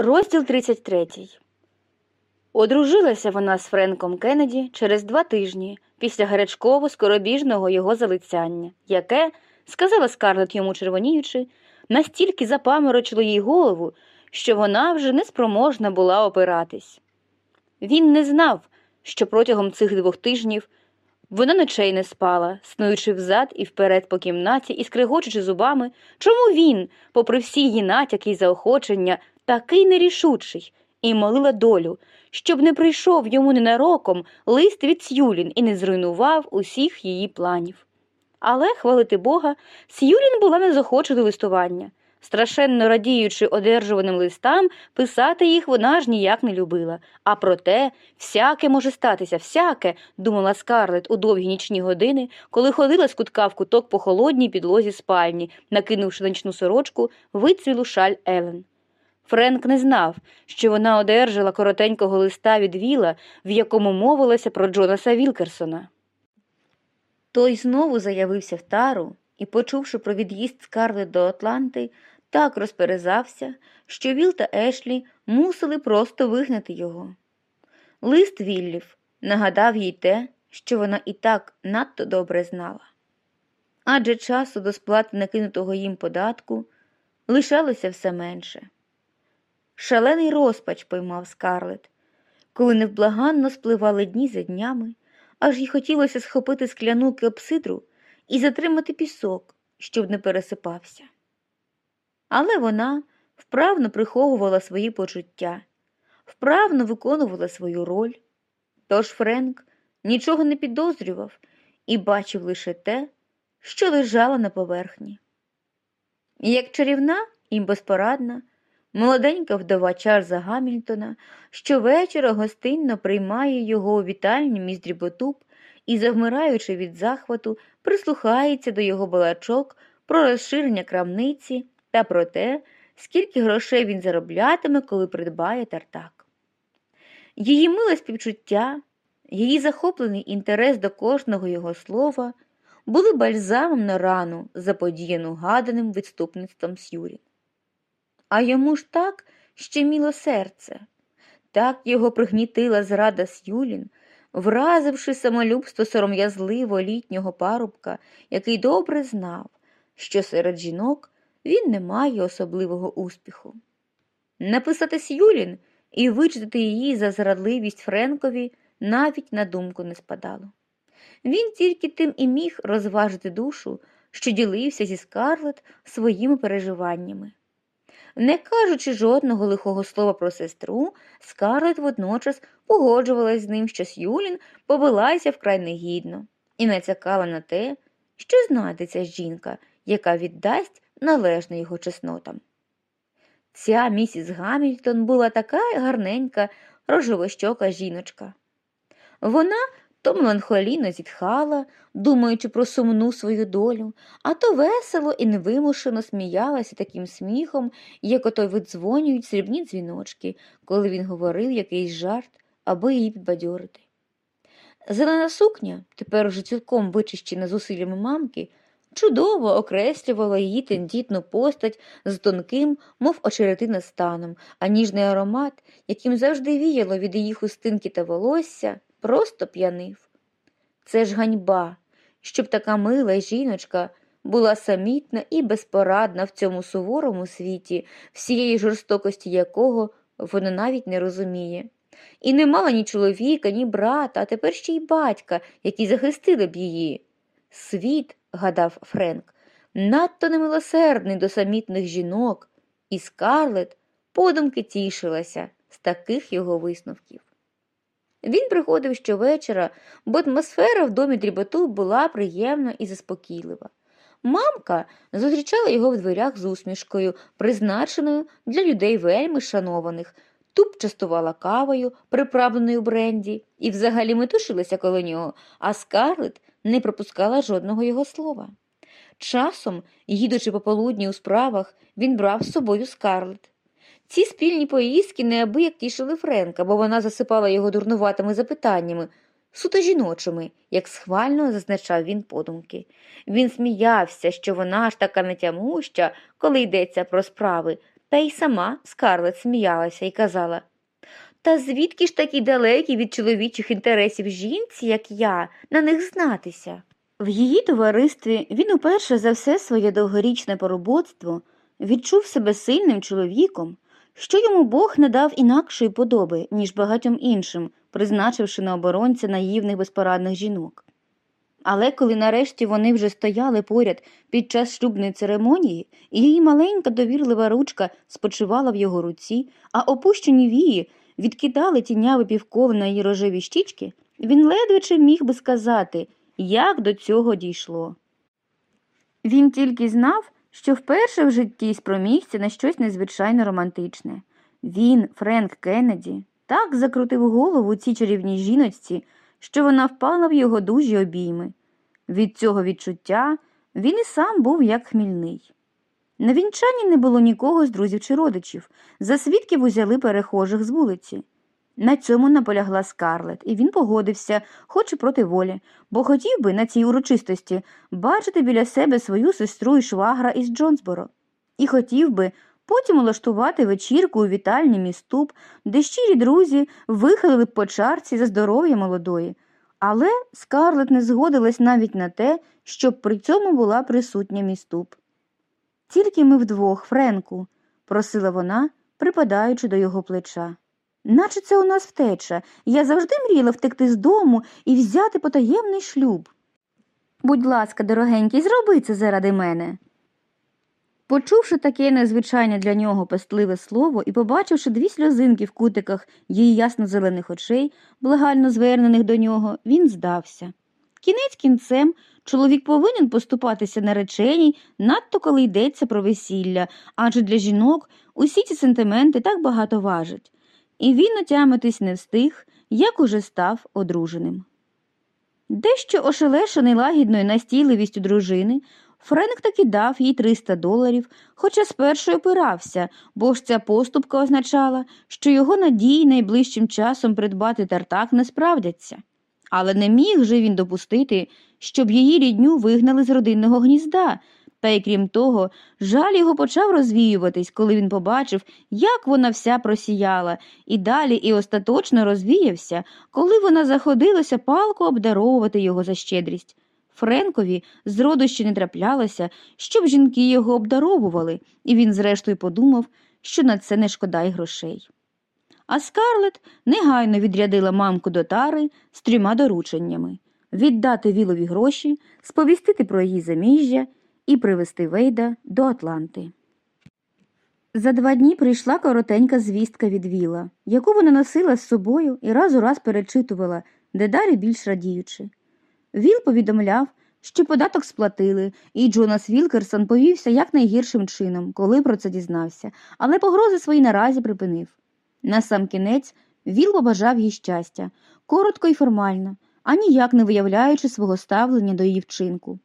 Розділ 33. Одружилася вона з Френком Кеннеді через два тижні після гарячково скоробіжного його залицяння, яке, сказала Скарлет йому червоніючи, настільки запаморочило їй голову, що вона вже неспроможна була опиратись. Він не знав, що протягом цих двох тижнів вона ночей не спала, снуючи взад і вперед по кімнаті і скригочучи зубами, чому він, попри всі її натяки й заохочення, такий нерішучий, і молила долю, щоб не прийшов йому ненароком лист від Сюлін і не зруйнував усіх її планів. Але, хвалити Бога, Сюлін була не захоче до листування. Страшенно радіючи одержуваним листам, писати їх вона ж ніяк не любила. А проте, всяке може статися, всяке, думала Скарлет у довгі нічні години, коли ходила з кутка в куток по холодній підлозі спальні, накинувши на нічну сорочку вицвілу шаль Елен. Френк не знав, що вона одержала коротенького листа від Віла, в якому мовилося про Джонаса Вілкерсона. Той знову заявився в тару і, почувши про від'їзд Скарлет до Атланти, так розперезався, що Віл та Ешлі мусили просто вигнати його. Лист Віллів нагадав їй те, що вона і так надто добре знала. Адже часу до сплати накинутого їм податку лишалося все менше. Шалений розпач поймав скарлет, коли невблаганно спливали дні за днями, аж їй хотілося схопити скляну кепсидру і затримати пісок, щоб не пересипався. Але вона вправно приховувала свої почуття, вправно виконувала свою роль. Тож Френк нічого не підозрював і бачив лише те, що лежало на поверхні. Як чарівна і безпорадна, молоденька вдова Чарльза Гамільтона щовечора гостинно приймає його у вітальні міс Дріботуб і, завмираючи від захвату, прислухається до його балачок про розширення крамниці та про те, скільки грошей він зароблятиме, коли придбає тартак. Її миле співчуття, її захоплений інтерес до кожного його слова були бальзамом на рану, заподіяну гаданим відступництвом Сюрі. А йому ж так щеміло серце, так його пригнітила зрада Сюлін, вразивши самолюбство сором'язливо літнього парубка, який добре знав, що серед жінок він не має особливого успіху. Написати Сюлін і вичитати її за зрадливість Френкові навіть на думку не спадало. Він тільки тим і міг розважити душу, що ділився зі Скарлет своїми переживаннями. Не кажучи жодного лихого слова про сестру, Скарлет водночас погоджувалась з ним, що Сюлін повелася вкрай негідно, і нацякала на те, що знайдеться жінка, яка віддасть належне його чеснотам. Ця місіс Гамільтон була така гарненька, рожовощока жіночка. Вона то меланхолійно зітхала, думаючи про сумну свою долю, а то весело і невимушено сміялася таким сміхом, як ото видзвонюють срібні дзвіночки, коли він говорив якийсь жарт, аби її підбадьорити. Зелена сукня, тепер уже цілком вичищена зусиллями мамки, чудово окреслювала її тендітну постать з тонким, мов очеретина станом, а ніжний аромат, яким завжди віяло від її хустинки та волосся, просто п'янив. Це ж ганьба, щоб така мила жіночка була самітна і безпорадна в цьому суворому світі, всієї жорстокості якого вона навіть не розуміє. І не мала ні чоловіка, ні брата, а тепер ще й батька, які захистили б її. Світ, гадав Френк, надто немилосердний до самітних жінок, і Скарлет подумки тішилася з таких його висновків. Він приходив щовечора, бо атмосфера в домі дріботу була приємна і заспокійлива. Мамка зустрічала його в дверях з усмішкою, призначеною для людей вельми шанованих, туп частувала кавою, приправленою бренді, і взагалі метушилася коло нього, а скарлет не пропускала жодного його слова. Часом, їдучи пополудні у справах, він брав з собою скарлет. Ці спільні поїздки неабияк тішили Френка, бо вона засипала його дурнуватими запитаннями, суто жіночими, як схвально зазначав він подумки. Він сміявся, що вона ж така нетямуща, коли йдеться про справи, Та й сама Скарлет сміялася і казала Та звідки ж такі далекі від чоловічих інтересів жінці, як я, на них знатися? В її товаристві він уперше за все своє довгорічне поробоцтво відчув себе сильним чоловіком, що йому Бог не дав інакшої подоби, ніж багатьом іншим, призначивши на оборонця наївних безпорадних жінок. Але коли нарешті вони вже стояли поряд під час шлюбної церемонії, її маленька довірлива ручка спочивала в його руці, а опущені вії відкидали тіняви півколи на її рожеві щічки, він ледве чи міг би сказати, як до цього дійшло. Він тільки знав, що вперше в житті спромігся на щось незвичайно романтичне. Він, Френк Кеннеді, так закрутив голову цій чарівній жіночці, що вона впала в його дужі обійми. Від цього відчуття він і сам був як хмільний. На вінчанні не було нікого з друзів чи родичів, за свідків узяли перехожих з вулиці. На цьому наполягла Скарлет, і він погодився, хоч і проти волі, бо хотів би на цій урочистості бачити біля себе свою сестру і швагра із Джонсборо, і хотів би потім улаштувати вечірку у вітальні міступ, де щирі друзі вихилили б по чарці за здоров'я молодої. Але Скарлет не згодилась навіть на те, щоб при цьому була присутня міступ. Тільки ми вдвох, Френку, просила вона, припадаючи до його плеча. Наче це у нас втеча. Я завжди мріяла втекти з дому і взяти потаємний шлюб. Будь ласка, дорогенький, зроби це заради мене. Почувши таке незвичайне для нього пестливе слово і побачивши дві сльозинки в кутиках її ясно-зелених очей, благально звернених до нього, він здався. Кінець кінцем чоловік повинен поступатися нареченій, надто коли йдеться про весілля, адже для жінок усі ці сентименти так багато важать і він отямитись не встиг, як уже став одруженим. Дещо ошелешений лагідною настійливістю дружини, Френк таки дав їй 300 доларів, хоча спершу опирався, бо ж ця поступка означала, що його надії найближчим часом придбати тартак не справдяться. Але не міг же він допустити, щоб її рідню вигнали з родинного гнізда, та й крім того, жаль його почав розвіюватись, коли він побачив, як вона вся просіяла, і далі і остаточно розвіявся, коли вона заходилася палко обдаровувати його за щедрість. Френкові зроду ще не траплялося, щоб жінки його обдаровували, і він зрештою подумав, що на це не шкода й грошей. А Скарлет негайно відрядила мамку до тари з трьома дорученнями віддати вілові гроші, сповістити про її заміжжя і привезти Вейда до Атланти. За два дні прийшла коротенька звістка від Віла, яку вона носила з собою і раз у раз перечитувала, дедалі більш радіючи. Віл повідомляв, що податок сплатили, і Джонас Вілкерсон повівся якнайгіршим чином, коли про це дізнався, але погрози свої наразі припинив. На сам кінець Віл побажав їй щастя, коротко і формально, а ніяк не виявляючи свого ставлення до її вчинку.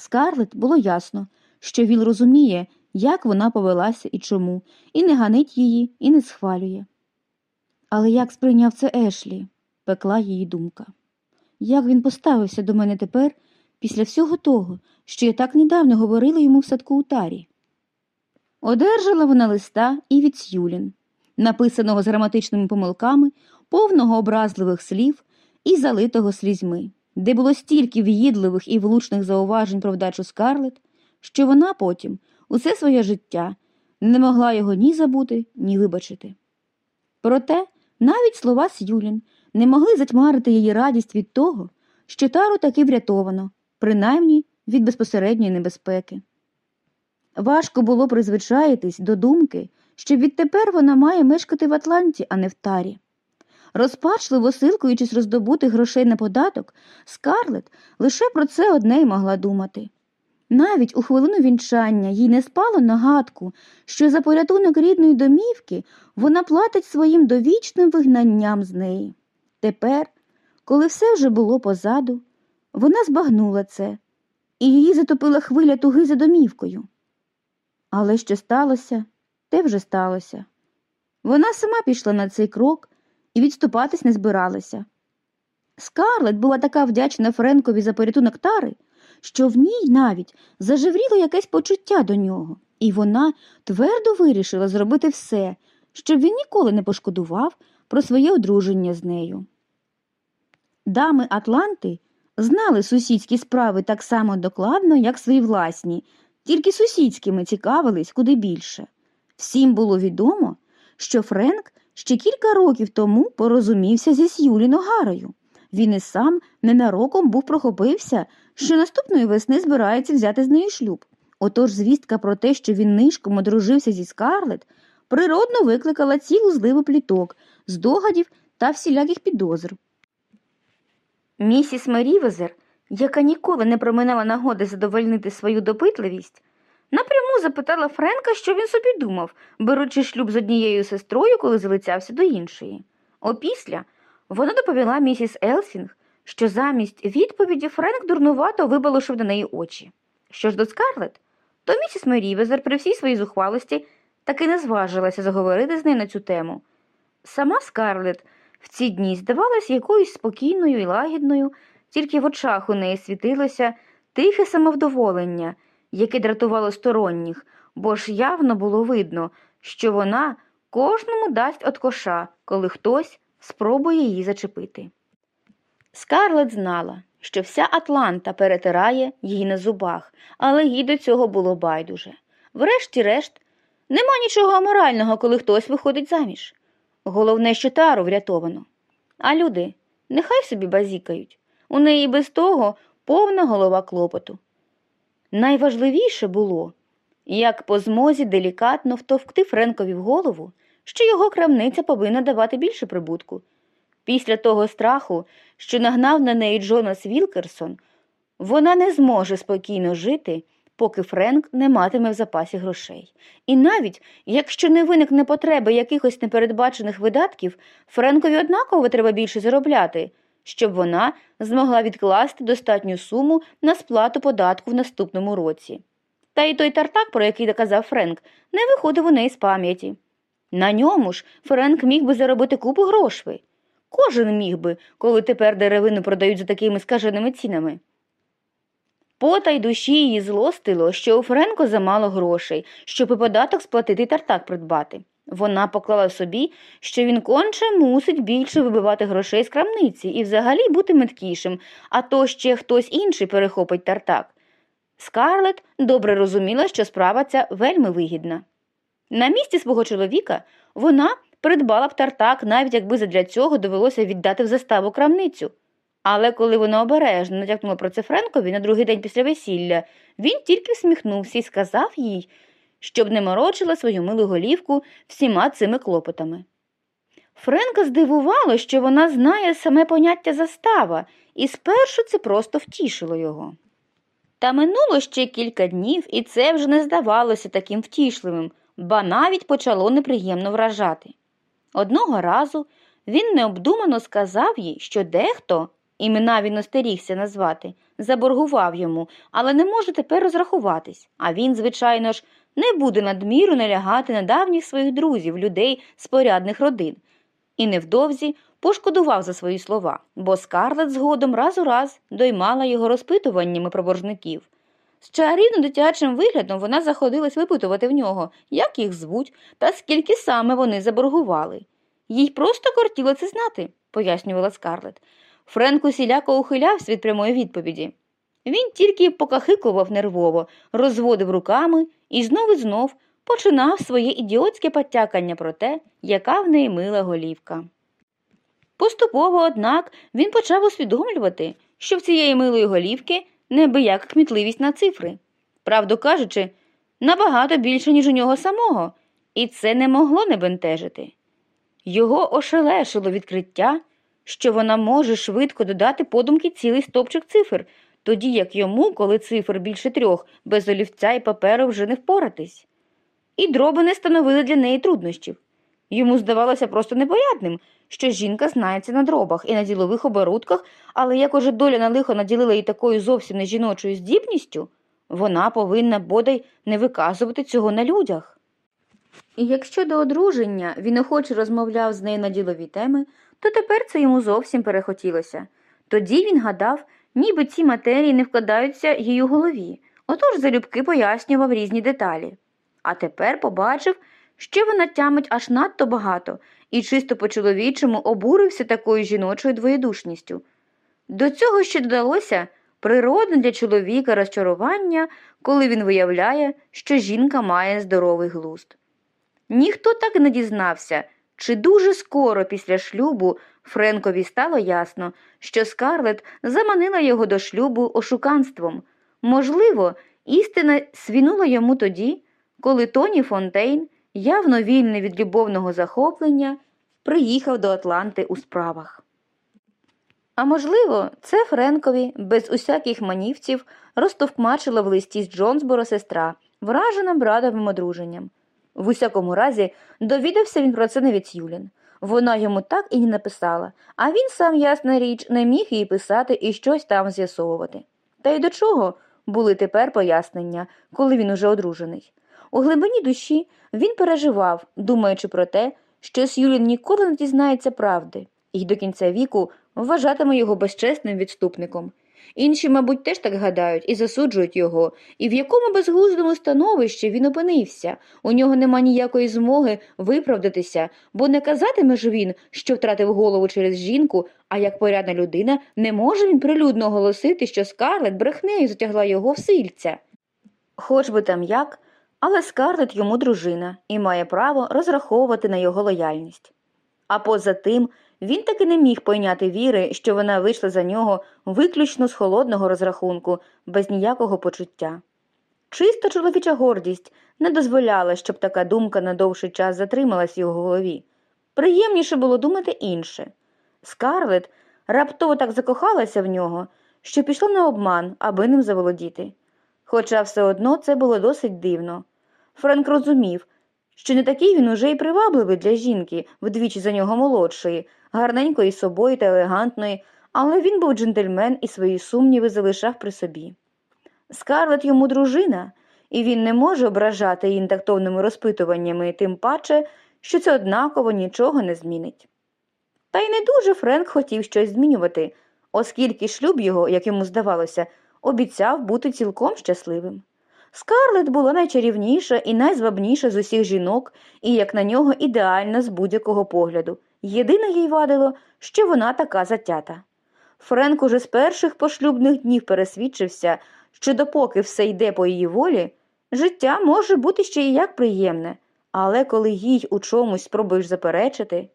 Скарлет було ясно, що він розуміє, як вона повелася і чому, і не ганить її, і не схвалює. Але як сприйняв це Ешлі, пекла її думка. Як він поставився до мене тепер, після всього того, що я так недавно говорила йому в садку у тарі? Одержала вона листа і від Сюлін, написаного з граматичними помилками, повного образливих слів і залитого слізьми де було стільки в'їдливих і влучних зауважень про вдачу Скарлет, що вона потім усе своє життя не могла його ні забути, ні вибачити. Проте навіть слова Сюлін не могли затьмарити її радість від того, що тару таки врятовано, принаймні від безпосередньої небезпеки. Важко було призвичаїтись до думки, що відтепер вона має мешкати в Атланті, а не в тарі. Розпачливо силкуючись роздобути грошей на податок, Скарлет лише про це одне й могла думати. Навіть у хвилину вінчання їй не спало нагадку, що за порятунок рідної домівки вона платить своїм довічним вигнанням з неї. Тепер, коли все вже було позаду, вона збагнула це, і її затопила хвиля туги за домівкою. Але що сталося, те вже сталося. Вона сама пішла на цей крок і відступатись не збиралася. Скарлет була така вдячна Френкові за порятунок тари, що в ній навіть зажевріло якесь почуття до нього, і вона твердо вирішила зробити все, щоб він ніколи не пошкодував про своє одруження з нею. Дами Атланти знали сусідські справи так само докладно, як свої власні, тільки сусідськими цікавились куди більше. Всім було відомо, що Френк ще кілька років тому порозумівся зі Сюлі Ногарою. Він і сам ненароком був прохопився, що наступної весни збирається взяти з нею шлюб. Отож звістка про те, що він нишком одружився зі Скарлет, природно викликала цілу зливу пліток, здогадів та всіляких підозр. Місіс Мерівезер, яка ніколи не проминала нагоди задовольнити свою допитливість, напряму запитала Френка, що він собі думав, беручи шлюб з однією сестрою, коли залицявся до іншої. Опісля вона доповіла місіс Елсінг, що замість відповіді Френк дурнувато вибалушив на неї очі. Що ж до Скарлет, то місіс Мерівезер при всій своїй зухвалості таки не зважилася заговорити з нею на цю тему. Сама Скарлет в ці дні здавалась якоюсь спокійною і лагідною, тільки в очах у неї світилося тихе самовдоволення, яке дратувало сторонніх, бо ж явно було видно, що вона кожному дасть от коша, коли хтось спробує її зачепити. Скарлет знала, що вся Атланта перетирає її на зубах, але їй до цього було байдуже. Врешті-решт, нема нічого аморального, коли хтось виходить заміж. Головне, що тару врятовано. А люди нехай собі базікають. У неї без того повна голова клопоту. Найважливіше було, як по змозі делікатно втовкти Френкові в голову, що його крамниця повинна давати більше прибутку. Після того страху, що нагнав на неї Джонас Вілкерсон, вона не зможе спокійно жити, поки Френк не матиме в запасі грошей. І навіть якщо не виникне потреби якихось непередбачених видатків, Френкові однаково треба більше заробляти, щоб вона змогла відкласти достатню суму на сплату податку в наступному році. Та й той тартак, про який доказав Френк, не виходив у неї з пам'яті. На ньому ж Френк міг би заробити купу грошей. Кожен міг би, коли тепер деревину продають за такими скаженими цінами. Пота й душі її злостило, що у Френко замало грошей, щоб і податок сплатити тартак придбати. Вона поклала собі, що він конче мусить більше вибивати грошей з крамниці і взагалі бути меткішим, а то ще хтось інший перехопить тартак. Скарлет добре розуміла, що справа ця вельми вигідна. На місці свого чоловіка вона придбала б тартак, навіть якби задля цього довелося віддати в заставу крамницю. Але коли вона обережно натякнула про це Френкові на другий день після весілля, він тільки всміхнувся і сказав їй, щоб не морочила свою милу голівку всіма цими клопотами. Френка здивувало, що вона знає саме поняття застава, і спершу це просто втішило його. Та минуло ще кілька днів, і це вже не здавалося таким втішливим, ба навіть почало неприємно вражати. Одного разу він необдумано сказав їй, що дехто, імена він остерігся назвати, заборгував йому, але не може тепер розрахуватись, а він, звичайно ж, не буде надміру налягати на давніх своїх друзів, людей з порядних родин. І невдовзі пошкодував за свої слова, бо скарлет згодом раз у раз доймала його розпитуваннями про боржників. З чарівно дитячим виглядом вона заходилась випитувати в нього, як їх звуть та скільки саме вони заборгували. Їй просто кортіло це знати, пояснювала скарлет. Френк усіляко ухилявся від прямої відповіді. Він тільки покахикував нервово, розводив руками і знов і знов починав своє ідіотське потякання про те, яка в неї мила голівка. Поступово, однак, він почав усвідомлювати, що в цієї милої голівки небияка кмітливість на цифри. Правду кажучи, набагато більше, ніж у нього самого, і це не могло не бентежити. Його ошелешило відкриття, що вона може швидко додати подумки цілий стопчик цифр, тоді як йому, коли цифр більше трьох, без олівця і паперу вже не впоратись. І дроби не становили для неї труднощів. Йому здавалося просто непорядним, що жінка знається на дробах і на ділових оборудках, але як уже доля на лихо наділила її такою зовсім не жіночою здібністю, вона повинна бодай не виказувати цього на людях. І якщо до одруження він охоче розмовляв з нею на ділові теми, то тепер це йому зовсім перехотілося. Тоді він гадав, ніби ці матерії не вкладаються їй у голові, отож залюбки пояснював різні деталі. а тепер побачив, що вона тямить аж надто багато, і чисто по-чоловічому обурився такою жіночою двоєдушністю. До цього ще додалося природне для чоловіка розчарування, коли він виявляє, що жінка має здоровий глузд. Ніхто так не дізнався, чи дуже скоро після шлюбу Френкові стало ясно, що Скарлет заманила його до шлюбу ошуканством. Можливо, істина свінула йому тоді, коли Тоні Фонтейн, явно вільний від любовного захоплення, приїхав до Атланти у справах. А можливо, це Френкові без усяких манівців розтовкмачила в листі з Джонсборо сестра, вражена братовим одруженням. В усякому разі, довідався він про це не від Сюлін. Вона йому так і не написала, а він сам, ясна річ, не міг їй писати і щось там з'ясовувати. Та й до чого були тепер пояснення, коли він уже одружений. У глибині душі він переживав, думаючи про те, що Сюлін ніколи не дізнається правди, і до кінця віку вважатиме його безчесним відступником. Інші, мабуть, теж так гадають і засуджують його, і в якому безглуздому становищі він опинився. У нього нема ніякої змоги виправдатися, бо не казатиме ж він, що втратив голову через жінку, а як порядна людина, не може він прилюдно оголосити, що Скарлет брехнею затягла його в сильця. Хоч би там як, але Скарлет йому дружина і має право розраховувати на його лояльність. А поза тим, він таки не міг пойняти віри, що вона вийшла за нього виключно з холодного розрахунку, без ніякого почуття. Чиста чоловіча гордість не дозволяла, щоб така думка на довший час затрималась в його голові. Приємніше було думати інше. Скарлет раптово так закохалася в нього, що пішла на обман, аби ним заволодіти. Хоча все одно це було досить дивно. Френк розумів, що не такий він уже й привабливий для жінки, вдвічі за нього молодшої, гарненької собою та елегантної, але він був джентльмен і свої сумніви залишав при собі. Скарлет йому дружина, і він не може ображати її тактовними розпитуваннями, тим паче, що це однаково нічого не змінить. Та й не дуже Френк хотів щось змінювати, оскільки шлюб його, як йому здавалося, обіцяв бути цілком щасливим. Скарлет була найчарівніша і найзвабніша з усіх жінок, і, як на нього, ідеальна з будь-якого погляду. Єдине їй вадило, що вона така затята. Френк уже з перших пошлюбних днів пересвідчився, що допоки все йде по її волі, життя може бути ще і як приємне, але коли їй у чомусь спробуєш заперечити,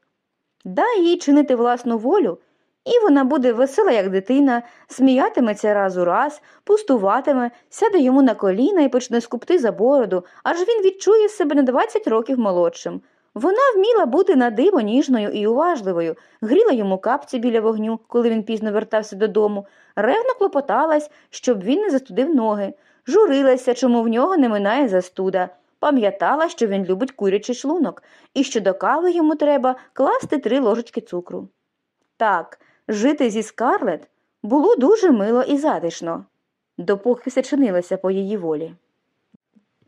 дай їй чинити власну волю, і вона буде весела, як дитина, сміятиметься раз у раз, пустуватиме, сяде йому на коліна і почне скупти за бороду, аж він відчує себе на 20 років молодшим. Вона вміла бути на диво ніжною і уважливою, гріла йому капці біля вогню, коли він пізно вертався додому, ревно клопоталась, щоб він не застудив ноги, журилася, чому в нього не минає застуда, пам'ятала, що він любить курячий шлунок, і що до кави йому треба класти три ложечки цукру. Так, жити зі Скарлет було дуже мило і затишно, допоки все чинилося по її волі.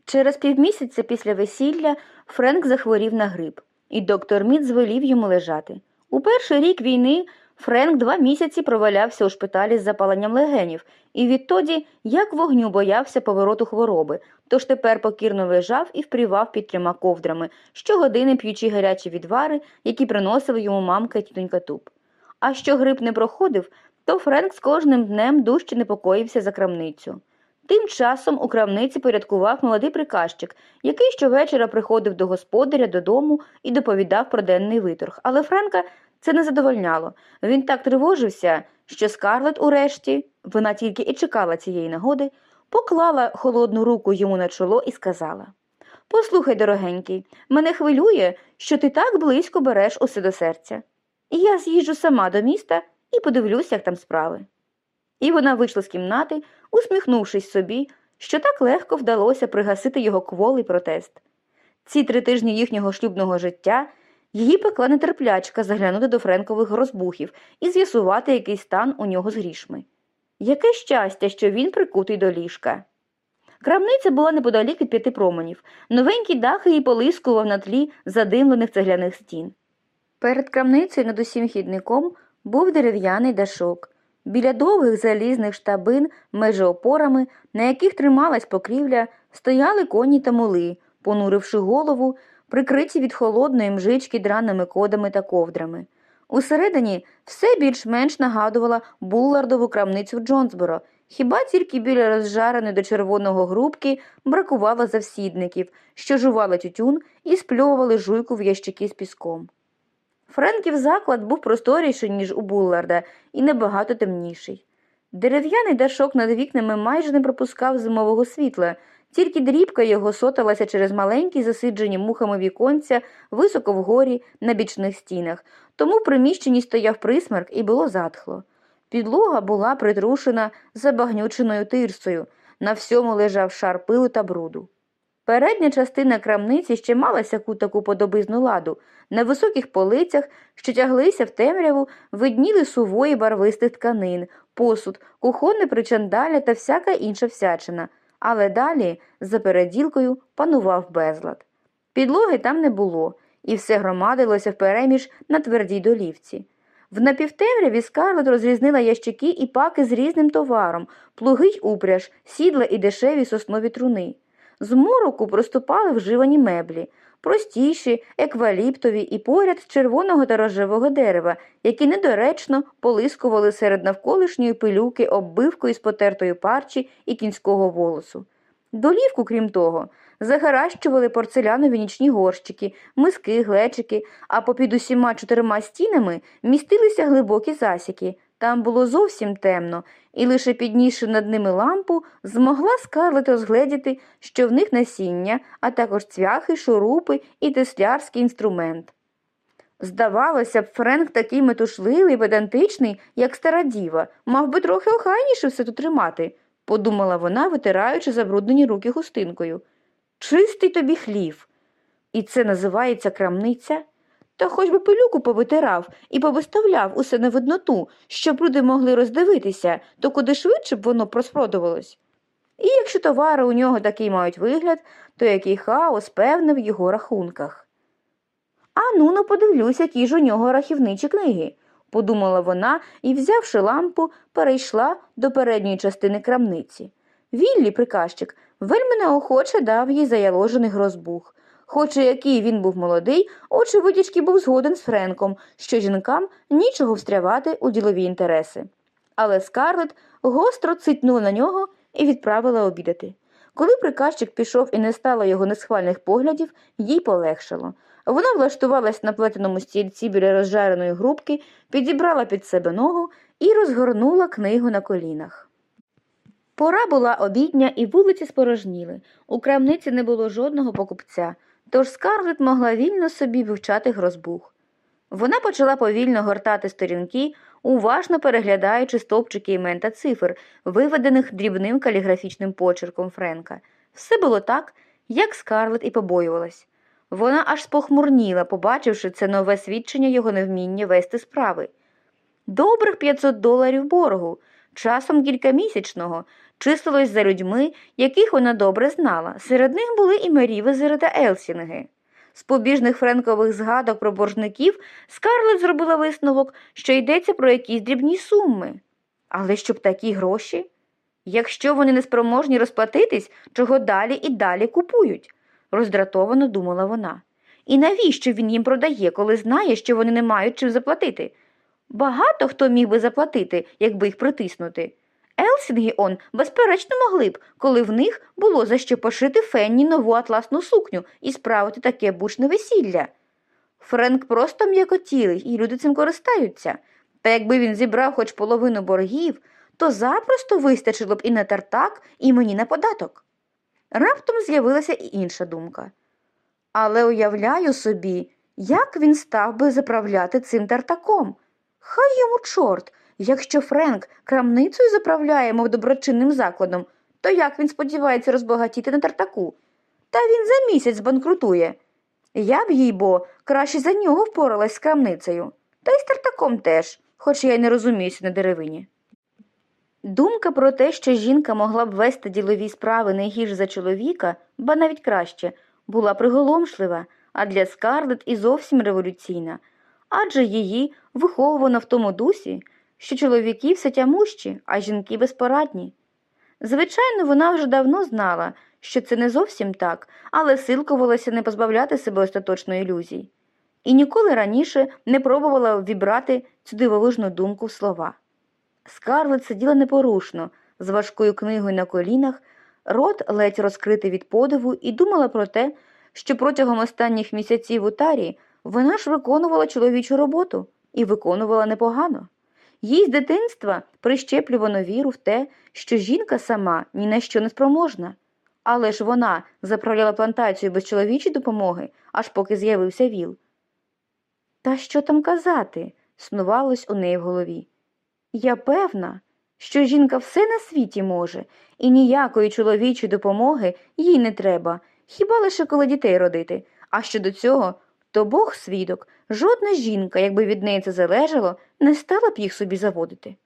Через півмісяця після весілля Френк захворів на грип, і доктор Мід звелів йому лежати. У перший рік війни Френк два місяці провалявся у шпиталі з запаленням легенів, і відтоді, як вогню боявся повороту хвороби, тож тепер покірно лежав і впрівав під трьома ковдрами, щогодини п'ючи гарячі відвари, які приносили йому мамка й тітонька Туб. А що грип не проходив, то Френк з кожним днем дужче непокоївся за крамницю. Тим часом у крамниці порядкував молодий приказчик, який щовечора приходив до господаря додому і доповідав про денний виторг. Але Френка це не задовольняло. Він так тривожився, що скарлет урешті, вона тільки і чекала цієї нагоди, поклала холодну руку йому на чоло і сказала Послухай, дорогенький, мене хвилює, що ти так близько береш усе до серця. Я з'їжджу сама до міста і подивлюся, як там справи. І вона вийшла з кімнати, усміхнувшись собі, що так легко вдалося пригасити його кволий протест. Ці три тижні їхнього шлюбного життя її пекла нетерплячка заглянути до Френкових розбухів і з'ясувати, який стан у нього з грішми. Яке щастя, що він прикутий до ліжка. Крамниця була неподалік від п'яти променів, новенький дах її полискував на тлі задимлених цегляних стін. Перед крамницею над усім хідником був дерев'яний дашок. Біля довгих залізних штабин межи опорами, на яких трималась покрівля, стояли коні та мули, понуривши голову, прикриті від холодної мжички драними кодами та ковдрами. Усередині все більш-менш нагадувала буллардову крамницю Джонсборо, хіба тільки біля розжареної до червоного грубки бракувало завсідників, що жували тютюн і спльовували жуйку в ящики з піском. Френків заклад був просторіший, ніж у Булларда, і набагато темніший. Дерев'яний дашок над вікнами майже не пропускав зимового світла, тільки дрібка його соталася через маленькі засиджені мухами віконця високо вгорі на бічних стінах, тому в приміщенні стояв присмерк і було затхло. Підлога була притрушена забагнюченою тирсою, на всьому лежав шар пилу та бруду. Передня частина крамниці ще мала сяку таку подобизну ладу. На високих полицях, що тяглися в темряву, видніли сувої барвистих тканин, посуд, кухонне причандаля та всяка інша всячина, але далі, за переділкою, панував безлад. Підлоги там не було, і все громадилося впереміж на твердій долівці. В напівтемряві Скарлет розрізнила ящики і паки з різним товаром, плуги й упряж, сідла і дешеві соснові труни. З мороку проступали вживані меблі, простіші, екваліптові і поряд червоного та рожевого дерева, які недоречно полискували серед навколишньої пилюки оббивкою з потертої парчі і кінського волосу. Долівку, крім того, загаращували порцелянові нічні горщики, миски, глечики, а попід усіма чотирма стінами містилися глибокі засіки. Там було зовсім темно, і лише піднісши над ними лампу, змогла скарлет розгледіти, що в них насіння, а також цвяхи, шурупи і теслярський інструмент. Здавалося б, Френк такий метушливий, педантичний, як стара діва, мав би трохи охайніше все тут тримати, подумала вона, витираючи забруднені руки хустинкою. Чистий тобі хлів. І це називається крамниця? Та хоч би пилюку повитирав і повиставляв усе на видноту, щоб люди могли роздивитися, то куди швидше б воно проспродувалось. І якщо товари у нього такий мають вигляд, то який хаос певне в його рахунках. А ну, ну подивлюсь, які ж у нього рахівничі книги, подумала вона і, взявши лампу, перейшла до передньої частини крамниці. Віллі, приказчик, вельми неохоче дав їй заяложений грозбух. Хоч і який він був молодий, очевидячки був згоден з Френком, що жінкам нічого встрявати у ділові інтереси. Але Скарлет гостро цитнула на нього і відправила обідати. Коли приказчик пішов і не стало його несхвальних поглядів, їй полегшало. Вона влаштувалась на плетеному стільці біля розжареної грубки, підібрала під себе ногу і розгорнула книгу на колінах. Пора була обідня, і вулиці спорожніли. У крамниці не було жодного покупця, тож скарлет могла вільно собі вивчати грозбух. Вона почала повільно гортати сторінки, уважно переглядаючи стовпчики імен та цифр, виведених дрібним каліграфічним почерком Френка. Все було так, як скарлет і побоювалась. Вона аж спохмурніла, побачивши це нове свідчення його невміння вести справи. Добрих 500 доларів боргу, часом кількамісячного, числилось за людьми, яких вона добре знала. Серед них були і Мерівезери та Елсінги. З побіжних френкових згадок про боржників Скарлет зробила висновок, що йдеться про якісь дрібні суми. Але щоб такі гроші? Якщо вони не спроможні розплатитись, чого далі і далі купують, роздратовано думала вона. І навіщо він їм продає, коли знає, що вони не мають чим заплатити? Багато хто міг би заплатити, якби їх притиснути. Елсінги он, безперечно, могли б, коли в них було за що пошити Фенні нову атласну сукню і справити таке бучне весілля. Френк просто м'якотілий, і люди цим користаються. Та якби він зібрав хоч половину боргів, то запросто вистачило б і на тартак, і мені на податок. Раптом з'явилася і інша думка. Але уявляю собі, як він став би заправляти цим тартаком. Хай йому чорт, якщо Френк крамницею заправляє, мов доброчинним закладом, то як він сподівається розбагатіти на тартаку? Та він за місяць збанкрутує. Я б, їй бо, краще за нього впоралась з крамницею, та й з тартаком теж, хоч я й не розуміюся на деревині. Думка про те, що жінка могла б вести ділові справи не гірш за чоловіка, ба навіть краще, була приголомшлива, а для Скарлет і зовсім революційна, адже її виховувано в тому дусі, що чоловіки все тямущі, а жінки безпорадні. Звичайно, вона вже давно знала, що це не зовсім так, але силкувалася не позбавляти себе остаточно ілюзій. І ніколи раніше не пробувала вібрати цю дивовижну думку в слова. Скарлет сиділа непорушно, з важкою книгою на колінах, рот ледь розкритий від подиву, і думала про те, що протягом останніх місяців у тарі вона ж виконувала чоловічу роботу і виконувала непогано. Їй з дитинства прищеплювано віру в те, що жінка сама ні на що не спроможна. Але ж вона заправляла плантацію без чоловічої допомоги, аж поки з'явився віл. Та що там казати? снувалось у неї в голові. Я певна, що жінка все на світі може, і ніякої чоловічої допомоги їй не треба, хіба лише коли дітей родити. А щодо цього, то Бог свідок, жодна жінка, якби від неї це залежало, не стала б їх собі заводити.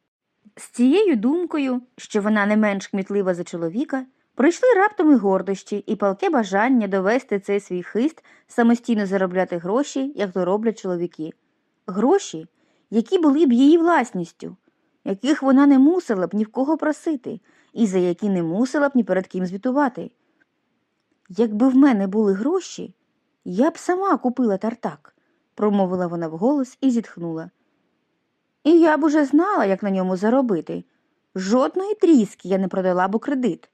З цією думкою, що вона не менш кмітлива за чоловіка, прийшли раптом і гордощі, і палке бажання довести цей свій хист самостійно заробляти гроші, як то роблять чоловіки. Гроші, які були б її власністю, яких вона не мусила б ні в кого просити, і за які не мусила б ні перед ким звітувати. Якби в мене були гроші, я б сама купила тартак, промовила вона вголос і зітхнула. І я б уже знала, як на ньому заробити. Жодної тріски я не продала б у кредит.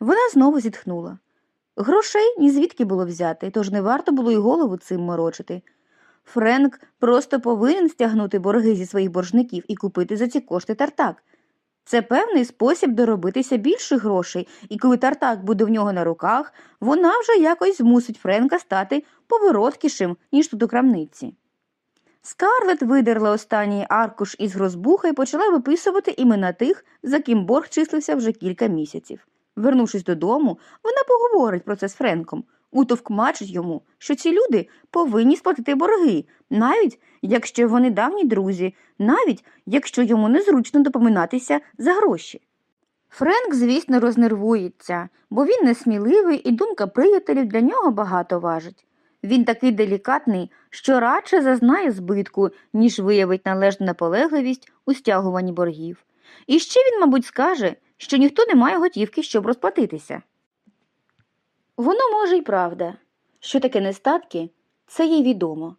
Вона знову зітхнула. Грошей ні звідки було взяти, тож не варто було й голову цим морочити. Френк просто повинен стягнути борги зі своїх боржників і купити за ці кошти тартак. Це певний спосіб доробитися більше грошей, і коли тартак буде в нього на руках, вона вже якось змусить Френка стати повороткішим, ніж тут у крамниці. Скарлет видерла останній аркуш із грозбуха і почала виписувати імена тих, за ким борг числився вже кілька місяців. Вернувшись додому, вона поговорить про це з Френком, утовкмачить йому, що ці люди повинні сплатити борги, навіть якщо вони давні друзі, навіть якщо йому незручно допоминатися за гроші. Френк, звісно, рознервується, бо він несміливий і думка приятелів для нього багато важить. Він такий делікатний, що радше зазнає збитку, ніж виявить належну наполегливість у стягуванні боргів. І ще він, мабуть, скаже, що ніхто не має готівки, щоб розплатитися. Воно може й правда, що таке нестатки, це їй відомо.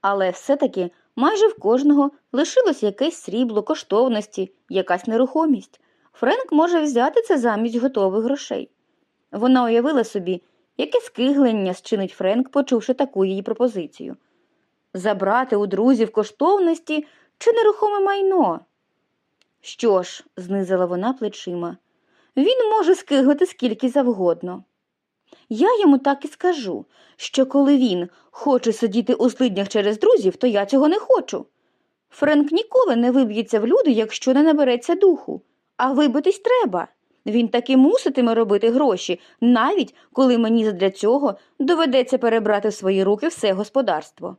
Але все-таки майже в кожного лишилось якесь срібло, коштовності, якась нерухомість. Френк може взяти це замість готових грошей. Вона уявила собі, яке скиглення зчинить Френк, почувши таку її пропозицію забрати у друзів коштовності чи нерухоме майно. Що ж, знизила вона плечима, він може скиглити скільки завгодно. Я йому так і скажу, що коли він хоче сидіти у злиднях через друзів, то я цього не хочу. Френк ніколи не виб'ється в люди, якщо не набереться духу, а вибитись треба. Він таки муситиме робити гроші, навіть коли мені задля цього доведеться перебрати в свої руки все господарство.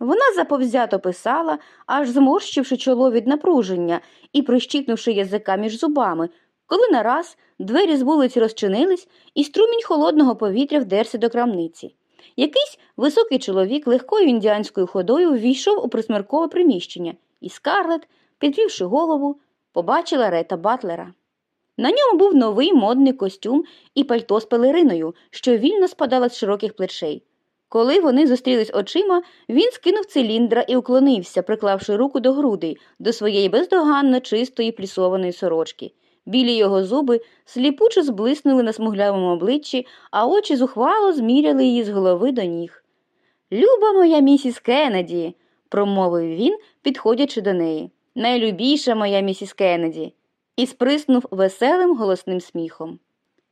Вона заповзято писала, аж зморщивши чоло від напруження і прищіпнувши язика між зубами, коли нараз двері з вулиці розчинились, і струмінь холодного повітря вдерся до крамниці. Якийсь високий чоловік легкою індіанською ходою ввійшов у присмеркове приміщення, і скарлет, підвівши голову, побачила рета Батлера. На ньому був новий модний костюм і пальто з пелериною, що вільно спадало з широких плечей. Коли вони зустрілись очима, він скинув циліндра і уклонився, приклавши руку до грудей, до своєї бездоганно чистої плісованої сорочки. Білі його зуби сліпуче зблиснули на смуглявому обличчі, а очі зухвало зміряли її з голови до ніг. Люба моя місіс Кеннеді, промовив він, підходячи до неї. Найлюбіша моя місіс Кеннеді, і сприснув веселим голосним сміхом.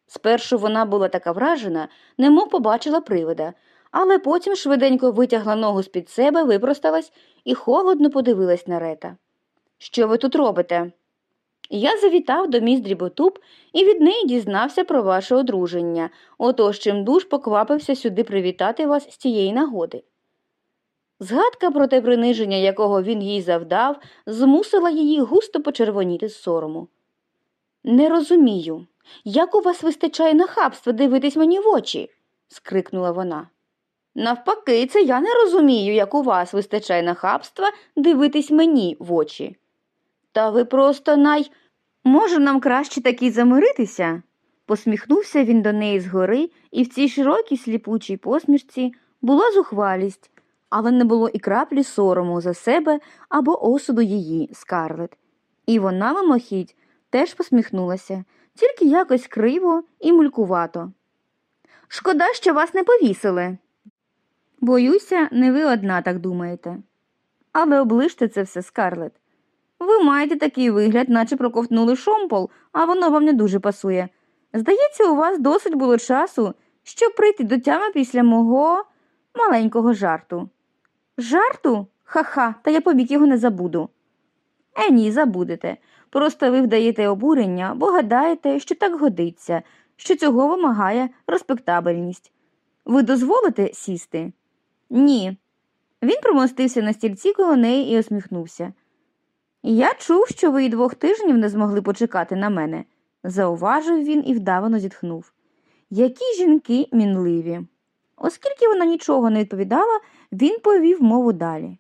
Спершу вона була така вражена, немов побачила привида, але потім швиденько витягла ногу з під себе, випросталась і холодно подивилась на рета. Що ви тут робите? Я завітав до міс Дріботуб і від неї дізнався про ваше одруження, отож чимдуж поквапився сюди привітати вас з цієї нагоди. Згадка про те приниження, якого він їй завдав, змусила її густо почервоніти з сорому. Не розумію, як у вас вистачає нахабства дивитись мені в очі? скрикнула вона. Навпаки, це я не розумію, як у вас вистачає нахабства дивитись мені в очі. Та ви просто най. Може, нам краще таки замиритися? Посміхнувся він до неї згори, і в цій широкій сліпучій посмішці була зухвалість, але не було і краплі сорому за себе або осуду її, Скарлет. І вона, мимохідь, теж посміхнулася, тільки якось криво і мулькувато. Шкода, що вас не повісили. Боюся, не ви одна так думаєте. Але оближте це все, Скарлет. Ви маєте такий вигляд, наче проковтнули шомпол, а воно вам не дуже пасує. Здається, у вас досить було часу, щоб прийти до тями після мого маленького жарту. Жарту? Ха-ха, та я побік його не забуду. Е, ні, забудете. Просто ви вдаєте обурення, бо гадаєте, що так годиться, що цього вимагає респектабельність. Ви дозволите сісти? Ні. Він промостився на стільці коло неї і усміхнувся. Я чув, що ви і двох тижнів не змогли почекати на мене, зауважив він і вдавано зітхнув. Які жінки мінливі. Оскільки вона нічого не відповідала, він повів мову далі.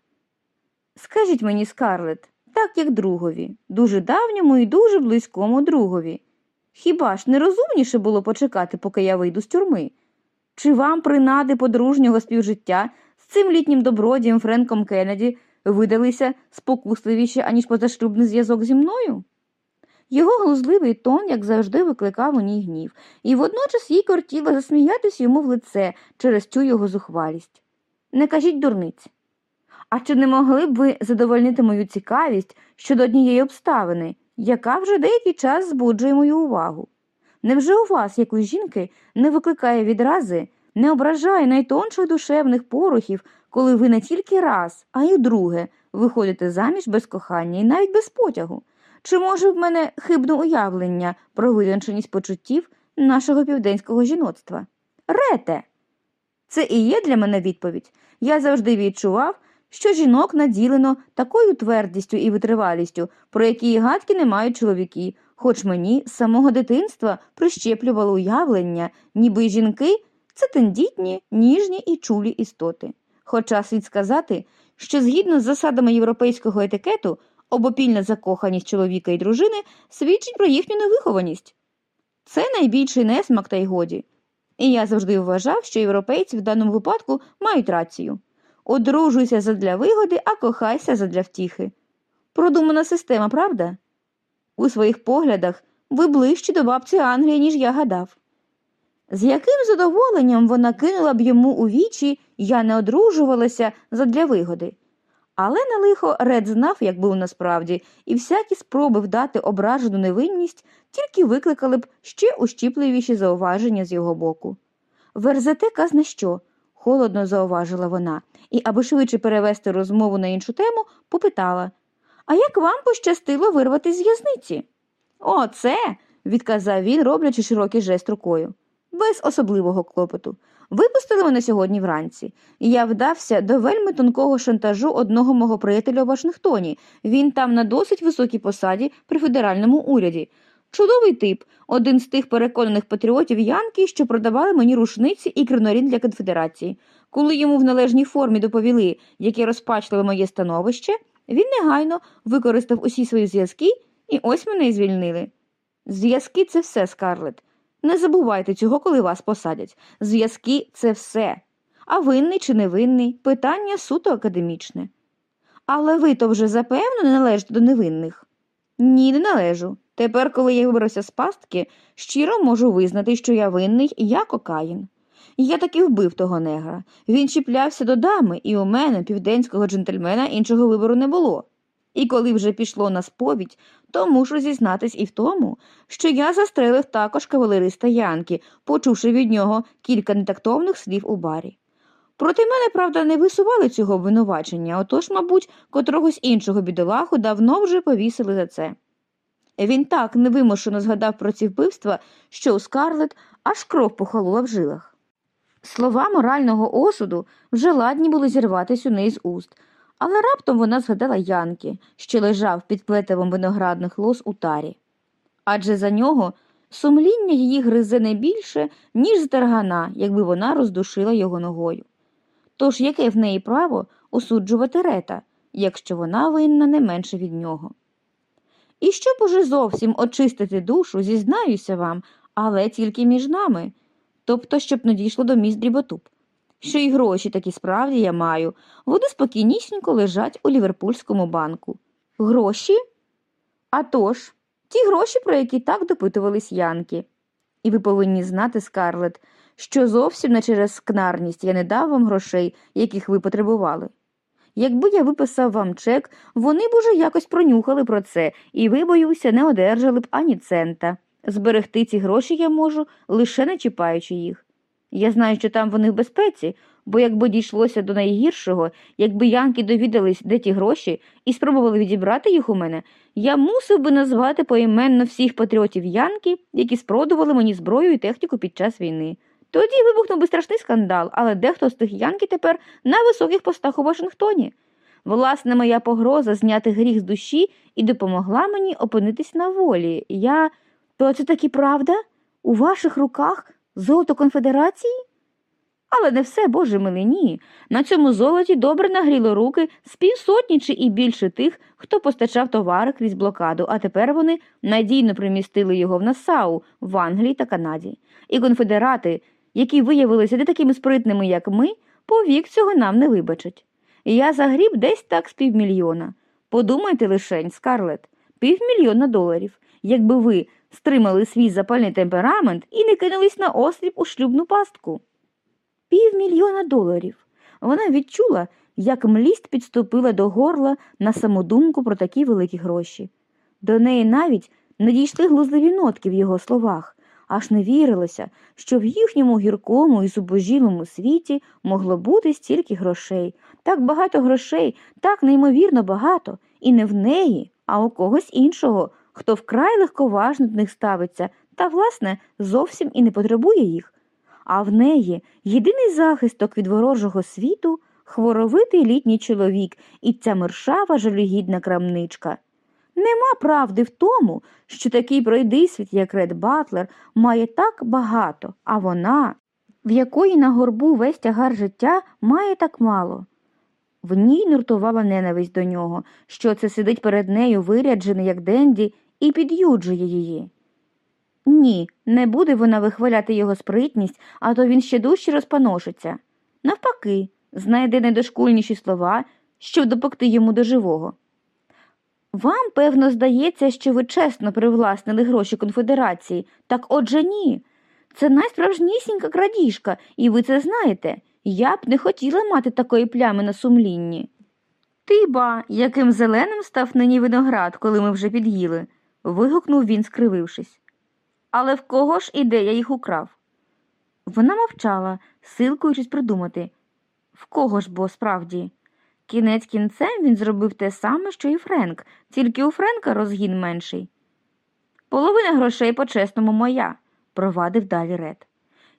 Скажіть мені, Скарлет, так як другові, дуже давньому і дуже близькому другові. Хіба ж не розумніше було почекати, поки я вийду з тюрми? Чи вам принади подружнього співжиття з цим літнім добродієм Френком Кеннеді видалися спокусливіші, аніж позашлюбний зв'язок зі мною? Його глузливий тон, як завжди, викликав у ній гнів, і водночас їй кортіло засміятись йому в лице через цю його зухвалість. Не кажіть дурниць. А чи не могли б ви задовольнити мою цікавість щодо однієї обставини, яка вже деякий час збуджує мою увагу? Невже у вас, як у жінки, не викликає відрази, не ображає найтонших душевних порухів, коли ви не тільки раз, а й друге виходите заміж без кохання і навіть без потягу? Чи може в мене хибне уявлення про витонченість почуттів нашого південського жіноцтва? Рете! Це і є для мене відповідь. Я завжди відчував, що жінок наділено такою твердістю і витривалістю, про які гадки не мають чоловіки, хоч мені з самого дитинства прищеплювало уявлення, ніби жінки це тендітні, ніжні і чулі істоти. Хоча слід сказати, що згідно з засадами європейського етикету, обопільна закоханість чоловіка і дружини свідчить про їхню невихованість. Це найбільший несмак та й годі. І я завжди вважав, що європейці в даному випадку мають рацію. Одружуйся задля вигоди, а кохайся задля втіхи. Продумана система, правда? У своїх поглядах ви ближчі до бабці Англії, ніж я гадав. З яким задоволенням вона кинула б йому у вічі я не одружувалася задля вигоди. Але на лихо Ред знав, як був насправді, і всякі спроби вдати ображену невинність тільки викликали б ще ущіпливіші зауваження з його боку. Верзете казна що, холодно зауважила вона, і, аби швидше перевести розмову на іншу тему, попитала А як вам пощастило вирватися з в'язниці? О, це, відказав він, роблячи широкий жест рукою. Без особливого клопоту. Випустили мене сьогодні вранці, я вдався до вельми тонкого шантажу одного мого приятеля у Вашингтоні. Він там на досить високій посаді при федеральному уряді. Чудовий тип, один з тих переконаних патріотів Янки, що продавали мені рушниці і кринорін для конфедерації. Коли йому в належній формі доповіли, яке розпачливе моє становище, він негайно використав усі свої зв'язки, і ось мене і звільнили. Зв'язки це все, Скарлет. Не забувайте цього, коли вас посадять. Зв'язки це все. А винний чи невинний питання суто академічне. Але ви то вже запевно не належите до невинних? Ні, не належу. Тепер, коли я вибрався з пастки, щиро можу визнати, що я винний, я кокаїн. Я таки вбив того негра. Він чіплявся до дами, і у мене, південського джентльмена, іншого вибору не було. І коли вже пішло на сповідь, то мушу зізнатись і в тому, що я застрелив також кавалериста Янки, почувши від нього кілька нетактовних слів у барі. Проти мене, правда, не висували цього обвинувачення, отож, мабуть, котрогось іншого бідолаху давно вже повісили за це. Він так невимушено згадав про ці вбивства, що у Скарлет аж кров похолола в жилах. Слова морального осуду вже ладні були зірватись у неї з уст, але раптом вона згадала Янки, що лежав під плетивом виноградних лоз у тарі. Адже за нього сумління її гризе не більше, ніж з таргана, якби вона роздушила його ногою. Тож яке в неї право осуджувати рета, якщо вона винна не менше від нього? І щоб уже зовсім очистити душу, зізнаюся вам, але тільки між нами, тобто, щоб не дійшло до міст дріботуб. Що і гроші такі справді я маю, вони спокійнісінько лежать у Ліверпульському банку. Гроші? А тож, ті гроші, про які так допитувались Янки. І ви повинні знати, Скарлет, що зовсім не через скнарність я не дав вам грошей, яких ви потребували. Якби я виписав вам чек, вони б уже якось пронюхали про це, і ви, боюся, не одержали б ані цента. Зберегти ці гроші я можу, лише не чіпаючи їх. Я знаю, що там вони в безпеці, бо якби дійшлося до найгіршого, якби янки довідались, де ті гроші, і спробували відібрати їх у мене, я мусив би назвати поіменно всіх патріотів Янки, які спродували мені зброю і техніку під час війни. Тоді вибухнув би страшний скандал, але дехто з тих Янки тепер на високих постах у Вашингтоні. Власне, моя погроза зняти гріх з душі і допомогла мені опинитись на волі. Я. То це таки правда? У ваших руках золото конфедерації? Але не все, Боже милий, ні. На цьому золоті добре нагріло руки з півсотні чи і більше тих, хто постачав товари крізь блокаду, а тепер вони надійно примістили його в Насау, в Англії та Канаді. І конфедерати, які виявилися не такими спритними, як ми, повік цього нам не вибачать. Я загріб десь так з півмільйона. Подумайте лишень, Скарлет, півмільйона доларів, якби ви стримали свій запальний темперамент і не кинулись на острів у шлюбну пастку. Півмільйона доларів. Вона відчула, як млість підступила до горла на самодумку про такі великі гроші. До неї навіть не дійшли глузливі нотки в його словах, аж не вірилося, що в їхньому гіркому і зубожілому світі могло бути стільки грошей, так багато грошей, так неймовірно багато, і не в неї, а у когось іншого, хто вкрай легковажно до них ставиться та, власне, зовсім і не потребує їх. А в неї єдиний захисток від ворожого світу хворовитий літній чоловік і ця мершава жалюгідна крамничка. Нема правди в тому, що такий пройдисвіт, як Ред Батлер, має так багато, а вона, в якої на горбу весь тягар життя, має так мало. В ній нуртувала ненависть до нього, що це сидить перед нею виряджений, як Денді, і під'юджує її. Ні, не буде вона вихваляти його спритність, а то він ще дужче розпаношиться. Навпаки, знайде недошкульніші слова, щоб допекти йому до живого. Вам, певно, здається, що ви чесно привласнили гроші конфедерації, так отже ні. Це найсправжнісінька крадіжка, і ви це знаєте. Я б не хотіла мати такої плями на сумлінні. Ти ба, яким зеленим став нині виноград, коли ми вже під'їли, вигукнув він, скривившись. Але в кого ж ідея їх украв? Вона мовчала, силкуючись придумати. В кого ж бо справді? Кінець кінцем він зробив те саме, що і Френк, тільки у Френка розгін менший. Половина грошей по-чесному моя, провадив далі Ред.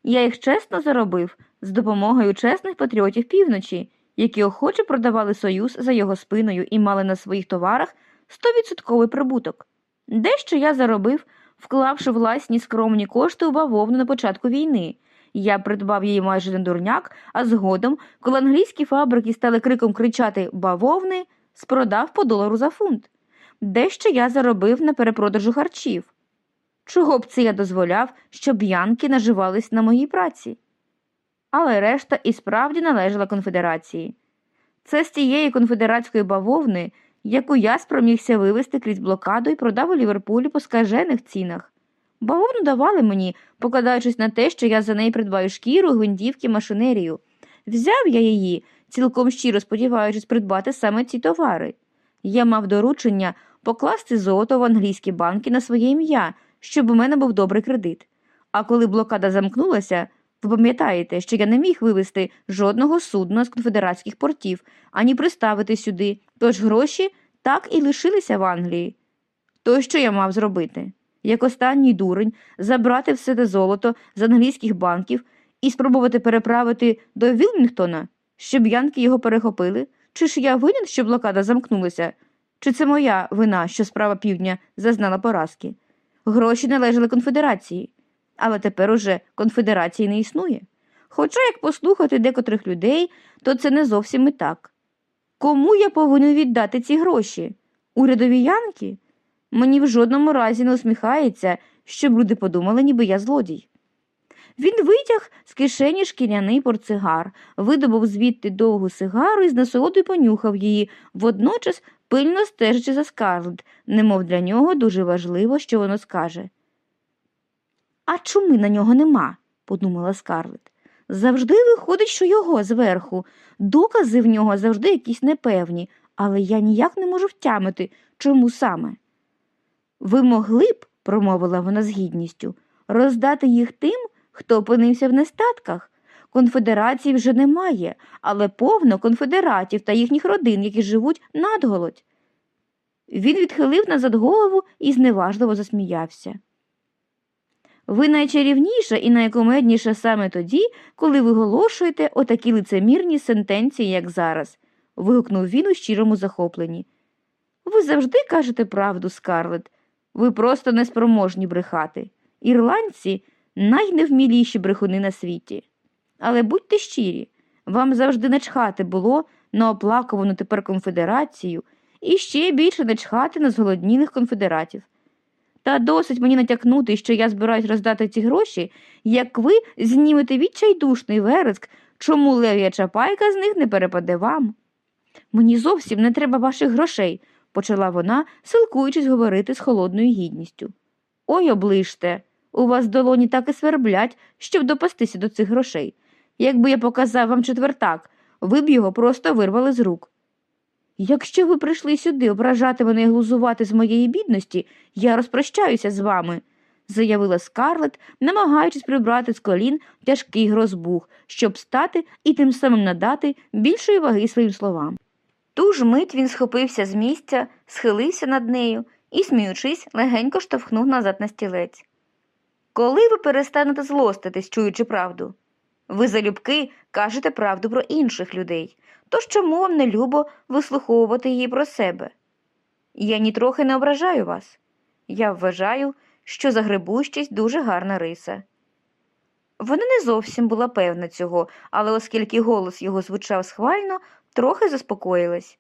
Я їх чесно заробив з допомогою чесних патріотів півночі, які охоче продавали союз за його спиною і мали на своїх товарах стовідсотковий прибуток. Дещо я заробив, вклавши власні скромні кошти у бавовну на початку війни. Я придбав її майже на дурняк, а згодом, коли англійські фабрики стали криком кричати бавовни, спродав по долару за фунт. Дещо я заробив на перепродажу харчів. Чого б це я дозволяв, щоб янки наживались на моїй праці? Але решта і справді належала конфедерації. Це з тієї конфедератської бавовни, яку я спромігся вивезти крізь блокаду і продав у Ліверпулі по скажених цінах. Бавовну давали мені, покладаючись на те, що я за неї придбаю шкіру, гвинтівки, машинерію. Взяв я її, цілком щиро сподіваючись придбати саме ці товари. Я мав доручення покласти золото в англійські банки на своє ім'я, щоб у мене був добрий кредит. А коли блокада замкнулася, ви пам'ятаєте, що я не міг вивезти жодного судна з конфедератських портів, ані приставити сюди, тож гроші так і лишилися в Англії. То що я мав зробити? Як останній дурень, забрати все те золото з англійських банків і спробувати переправити до Вілмінгтона, щоб янки його перехопили? Чи ж я винен, що блокада замкнулася? Чи це моя вина, що справа півдня зазнала поразки? Гроші належали конфедерації, але тепер уже конфедерації не існує. Хоча, як послухати декотрих людей, то це не зовсім і так. Кому я повинен віддати ці гроші? Урядові янки? Мені в жодному разі не усміхається, щоб люди подумали, ніби я злодій. Він витяг з кишені шкіряний портсигар, видобув звідти довгу сигару і з насолодою понюхав її, водночас пильно стежачи за скарлет, немов для нього дуже важливо, що воно скаже. А чуми на нього нема, подумала скарлет. Завжди виходить, що його зверху. Докази в нього завжди якісь непевні, але я ніяк не можу втямити, чому саме. Ви могли б, промовила вона з гідністю, роздати їх тим, хто опинився в нестатках. Конфедерації вже немає, але повно конфедератів та їхніх родин, які живуть надголодь. Він відхилив назад голову і зневажливо засміявся. Ви найчарівніша і найкомедніша саме тоді, коли виголошуєте отакі лицемірні сентенції, як зараз, вигукнув він у щирому захопленні. Ви завжди кажете правду, Скарлет. Ви просто неспроможні брехати. Ірландці найневміліші брехуни на світі. Але будьте щирі, вам завжди начхати було на оплакувану тепер конфедерацію і ще більше начхати на зголоднілих конфедератів. Та досить мені натякнути, що я збираюсь роздати ці гроші, як ви знімете відчайдушний вереск, чому лев'я чапайка з них не перепаде вам. Мені зовсім не треба ваших грошей, почала вона, силкуючись говорити з холодною гідністю. Ой, оближте, у вас долоні так і сверблять, щоб допастися до цих грошей. Якби я показав вам четвертак, ви б його просто вирвали з рук. Якщо ви прийшли сюди ображати мене і глузувати з моєї бідності, я розпрощаюся з вами, заявила Скарлет, намагаючись прибрати з колін тяжкий грозбух, щоб стати і тим самим надати більшої ваги своїм словам. Ту ж мить він схопився з місця, схилився над нею і, сміючись, легенько штовхнув назад на стілець. Коли ви перестанете злоститись, чуючи правду? Ви залюбки кажете правду про інших людей, тож чому вам не любо вислуховувати її про себе? Я нітрохи не ображаю вас. Я вважаю, що загребущість дуже гарна риса. Вона не зовсім була певна цього, але оскільки голос його звучав схвально, трохи заспокоїлась.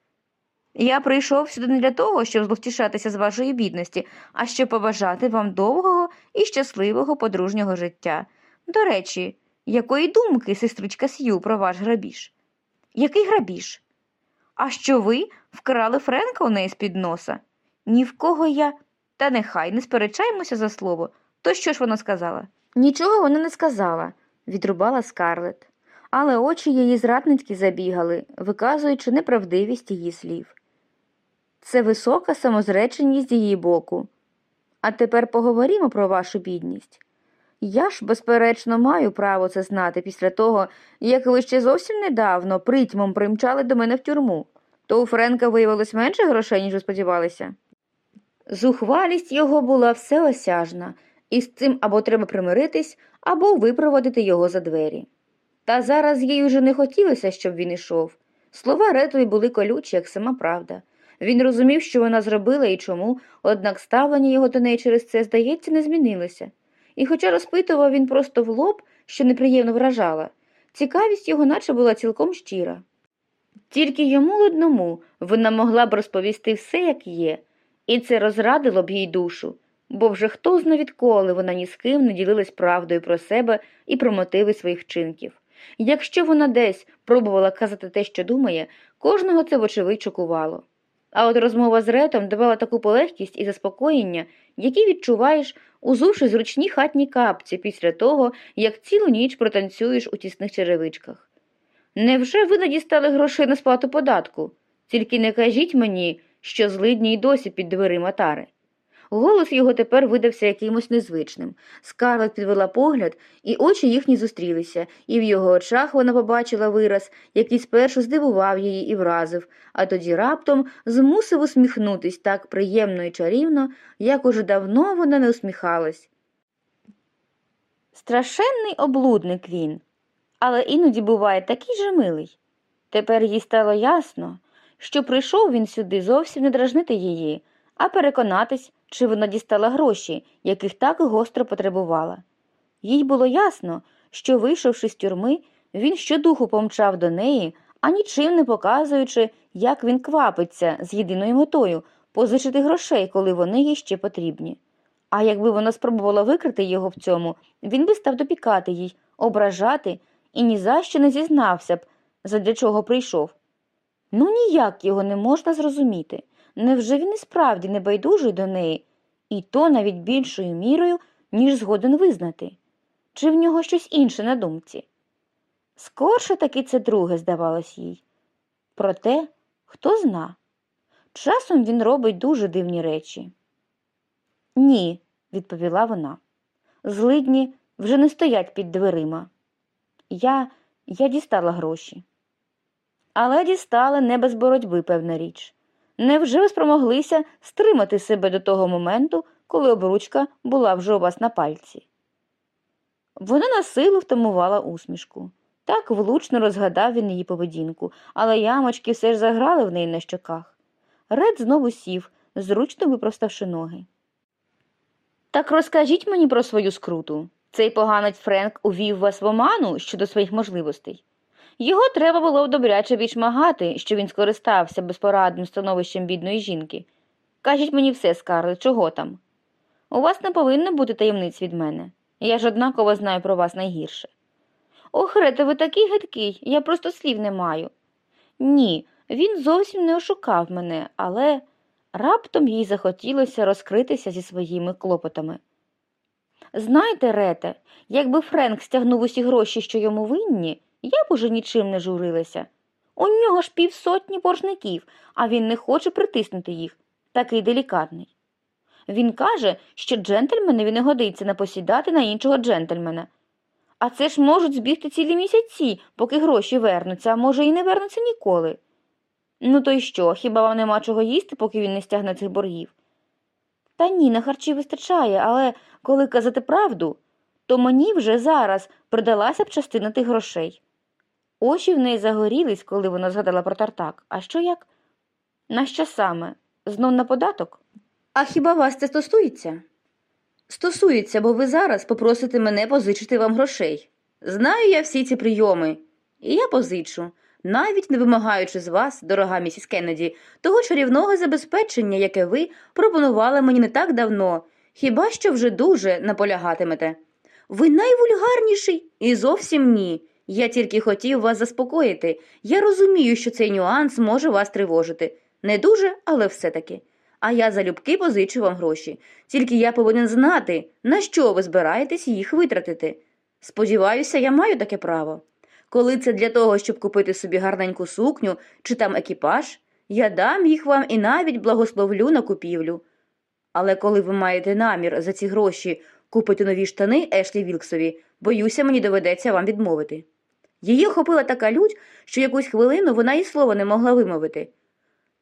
Я прийшов сюди не для того, щоб зловтішатися з вашої бідності, а щоб побажати вам довгого і щасливого подружнього життя. До речі, якої думки, сестричка Сью, про ваш грабіж? Який грабіж? А що ви вкрали Френка у неї з-під носа? Ні в кого я. Та нехай не сперечаємося за слово. То що ж вона сказала? Нічого вона не сказала, відрубала скарлет. Але очі її зрадницьки забігали, виказуючи неправдивість її слів. Це висока самозреченість з її боку. А тепер поговоримо про вашу бідність. Я ж, безперечно, маю право це знати після того, як ви ще зовсім недавно притьмом примчали до мене в тюрму. То у Френка виявилось менше грошей, ніж ви сподівалися. Зухвалість його була всеосяжна, і з цим або треба примиритись, або випроводити його за двері. Та зараз їй уже не хотілося, щоб він ішов. Слова Ретові були колючі, як сама правда. Він розумів, що вона зробила і чому, однак ставлення його до неї через це, здається, не змінилося. І хоча розпитував він просто в лоб, що неприємно вражала, цікавість його наче була цілком щира. Тільки йому одному вона могла б розповісти все, як є, і це розрадило б їй душу, бо вже хто зна відколи вона ні з ким не ділилась правдою про себе і про мотиви своїх вчинків. Якщо вона десь пробувала казати те, що думає, кожного це вочевидь шокувало. А от розмова з Ретом давала таку полегкість і заспокоєння, які відчуваєш, узувши зручні хатні капці після того, як цілу ніч протанцюєш у тісних черевичках. Невже ви не дістали грошей на сплату податку? Тільки не кажіть мені, що злидні й досі під дверима тари. Голос його тепер видався якимось незвичним. Скарлет підвела погляд, і очі їхні зустрілися, і в його очах вона побачила вираз, який спершу здивував її і вразив, а тоді раптом змусив усміхнутись так приємно і чарівно, як уже давно вона не усміхалась. Страшенний облудник він, але іноді буває такий же милий. Тепер їй стало ясно, що прийшов він сюди зовсім не дражнити її, а переконатись, чи вона дістала гроші, яких так гостро потребувала. Їй було ясно, що, вийшовши з тюрми, він щодуху помчав до неї, а нічим не показуючи, як він квапиться з єдиною метою позичити грошей, коли вони їй ще потрібні. А якби вона спробувала викрити його в цьому, він би став допікати їй, ображати і ні за що не зізнався б, задля чого прийшов. Ну ніяк його не можна зрозуміти. Невже він і справді не байдужий до неї, і то навіть більшою мірою, ніж згоден визнати? Чи в нього щось інше на думці? Скорше таки це друге, здавалось їй. Проте, хто зна, часом він робить дуже дивні речі. Ні, відповіла вона. Злидні вже не стоять під дверима. Я, я дістала гроші. Але дістали не без боротьби, певна річ. Невже ви спромоглися стримати себе до того моменту, коли обручка була вже у вас на пальці? Вона на силу втамувала усмішку. Так влучно розгадав він її поведінку, але ямочки все ж заграли в неї на щоках. Ред знову сів, зручно випроставши ноги. Так розкажіть мені про свою скруту. Цей поганець Френк увів вас в оману щодо своїх можливостей. Його треба було добряче відшмагати, що він скористався безпорадним становищем бідної жінки. Кажіть мені все, Скарлет, чого там? У вас не повинно бути таємниць від мене. Я ж однаково знаю про вас найгірше. Ох, Рете, ви такий гидкий, я просто слів не маю. Ні, він зовсім не ошукав мене, але раптом їй захотілося розкритися зі своїми клопотами. Знаєте, Рете, якби Френк стягнув усі гроші, що йому винні, я б уже нічим не журилася. У нього ж півсотні боржників, а він не хоче притиснути їх. Такий делікатний. Він каже, що джентльменові не годиться напосідати на іншого джентльмена. А це ж можуть збігти цілі місяці, поки гроші вернуться, а може і не вернуться ніколи. Ну то й що, хіба вам нема чого їсти, поки він не стягне цих боргів? Та ні, на харчі вистачає, але коли казати правду, то мені вже зараз придалася б частина тих грошей. Очі в неї загорілись, коли вона згадала про тартак. А що як? На що саме? Знов на податок? А хіба вас це стосується? Стосується, бо ви зараз попросите мене позичити вам грошей. Знаю я всі ці прийоми, і я позичу, навіть не вимагаючи з вас, дорога місіс Кеннеді, того чарівного забезпечення, яке ви пропонували мені не так давно, хіба що вже дуже наполягатимете. Ви найвульгарніший і зовсім ні. Я тільки хотів вас заспокоїти. Я розумію, що цей нюанс може вас тривожити. Не дуже, але все-таки. А я залюбки позичу вам гроші. Тільки я повинен знати, на що ви збираєтесь їх витратити. Сподіваюся, я маю таке право. Коли це для того, щоб купити собі гарненьку сукню чи там екіпаж, я дам їх вам і навіть благословлю на купівлю. Але коли ви маєте намір за ці гроші купити нові штани Ешлі Вілксові, боюся, мені доведеться вам відмовити. Її охопила така лють, що якусь хвилину вона і слова не могла вимовити.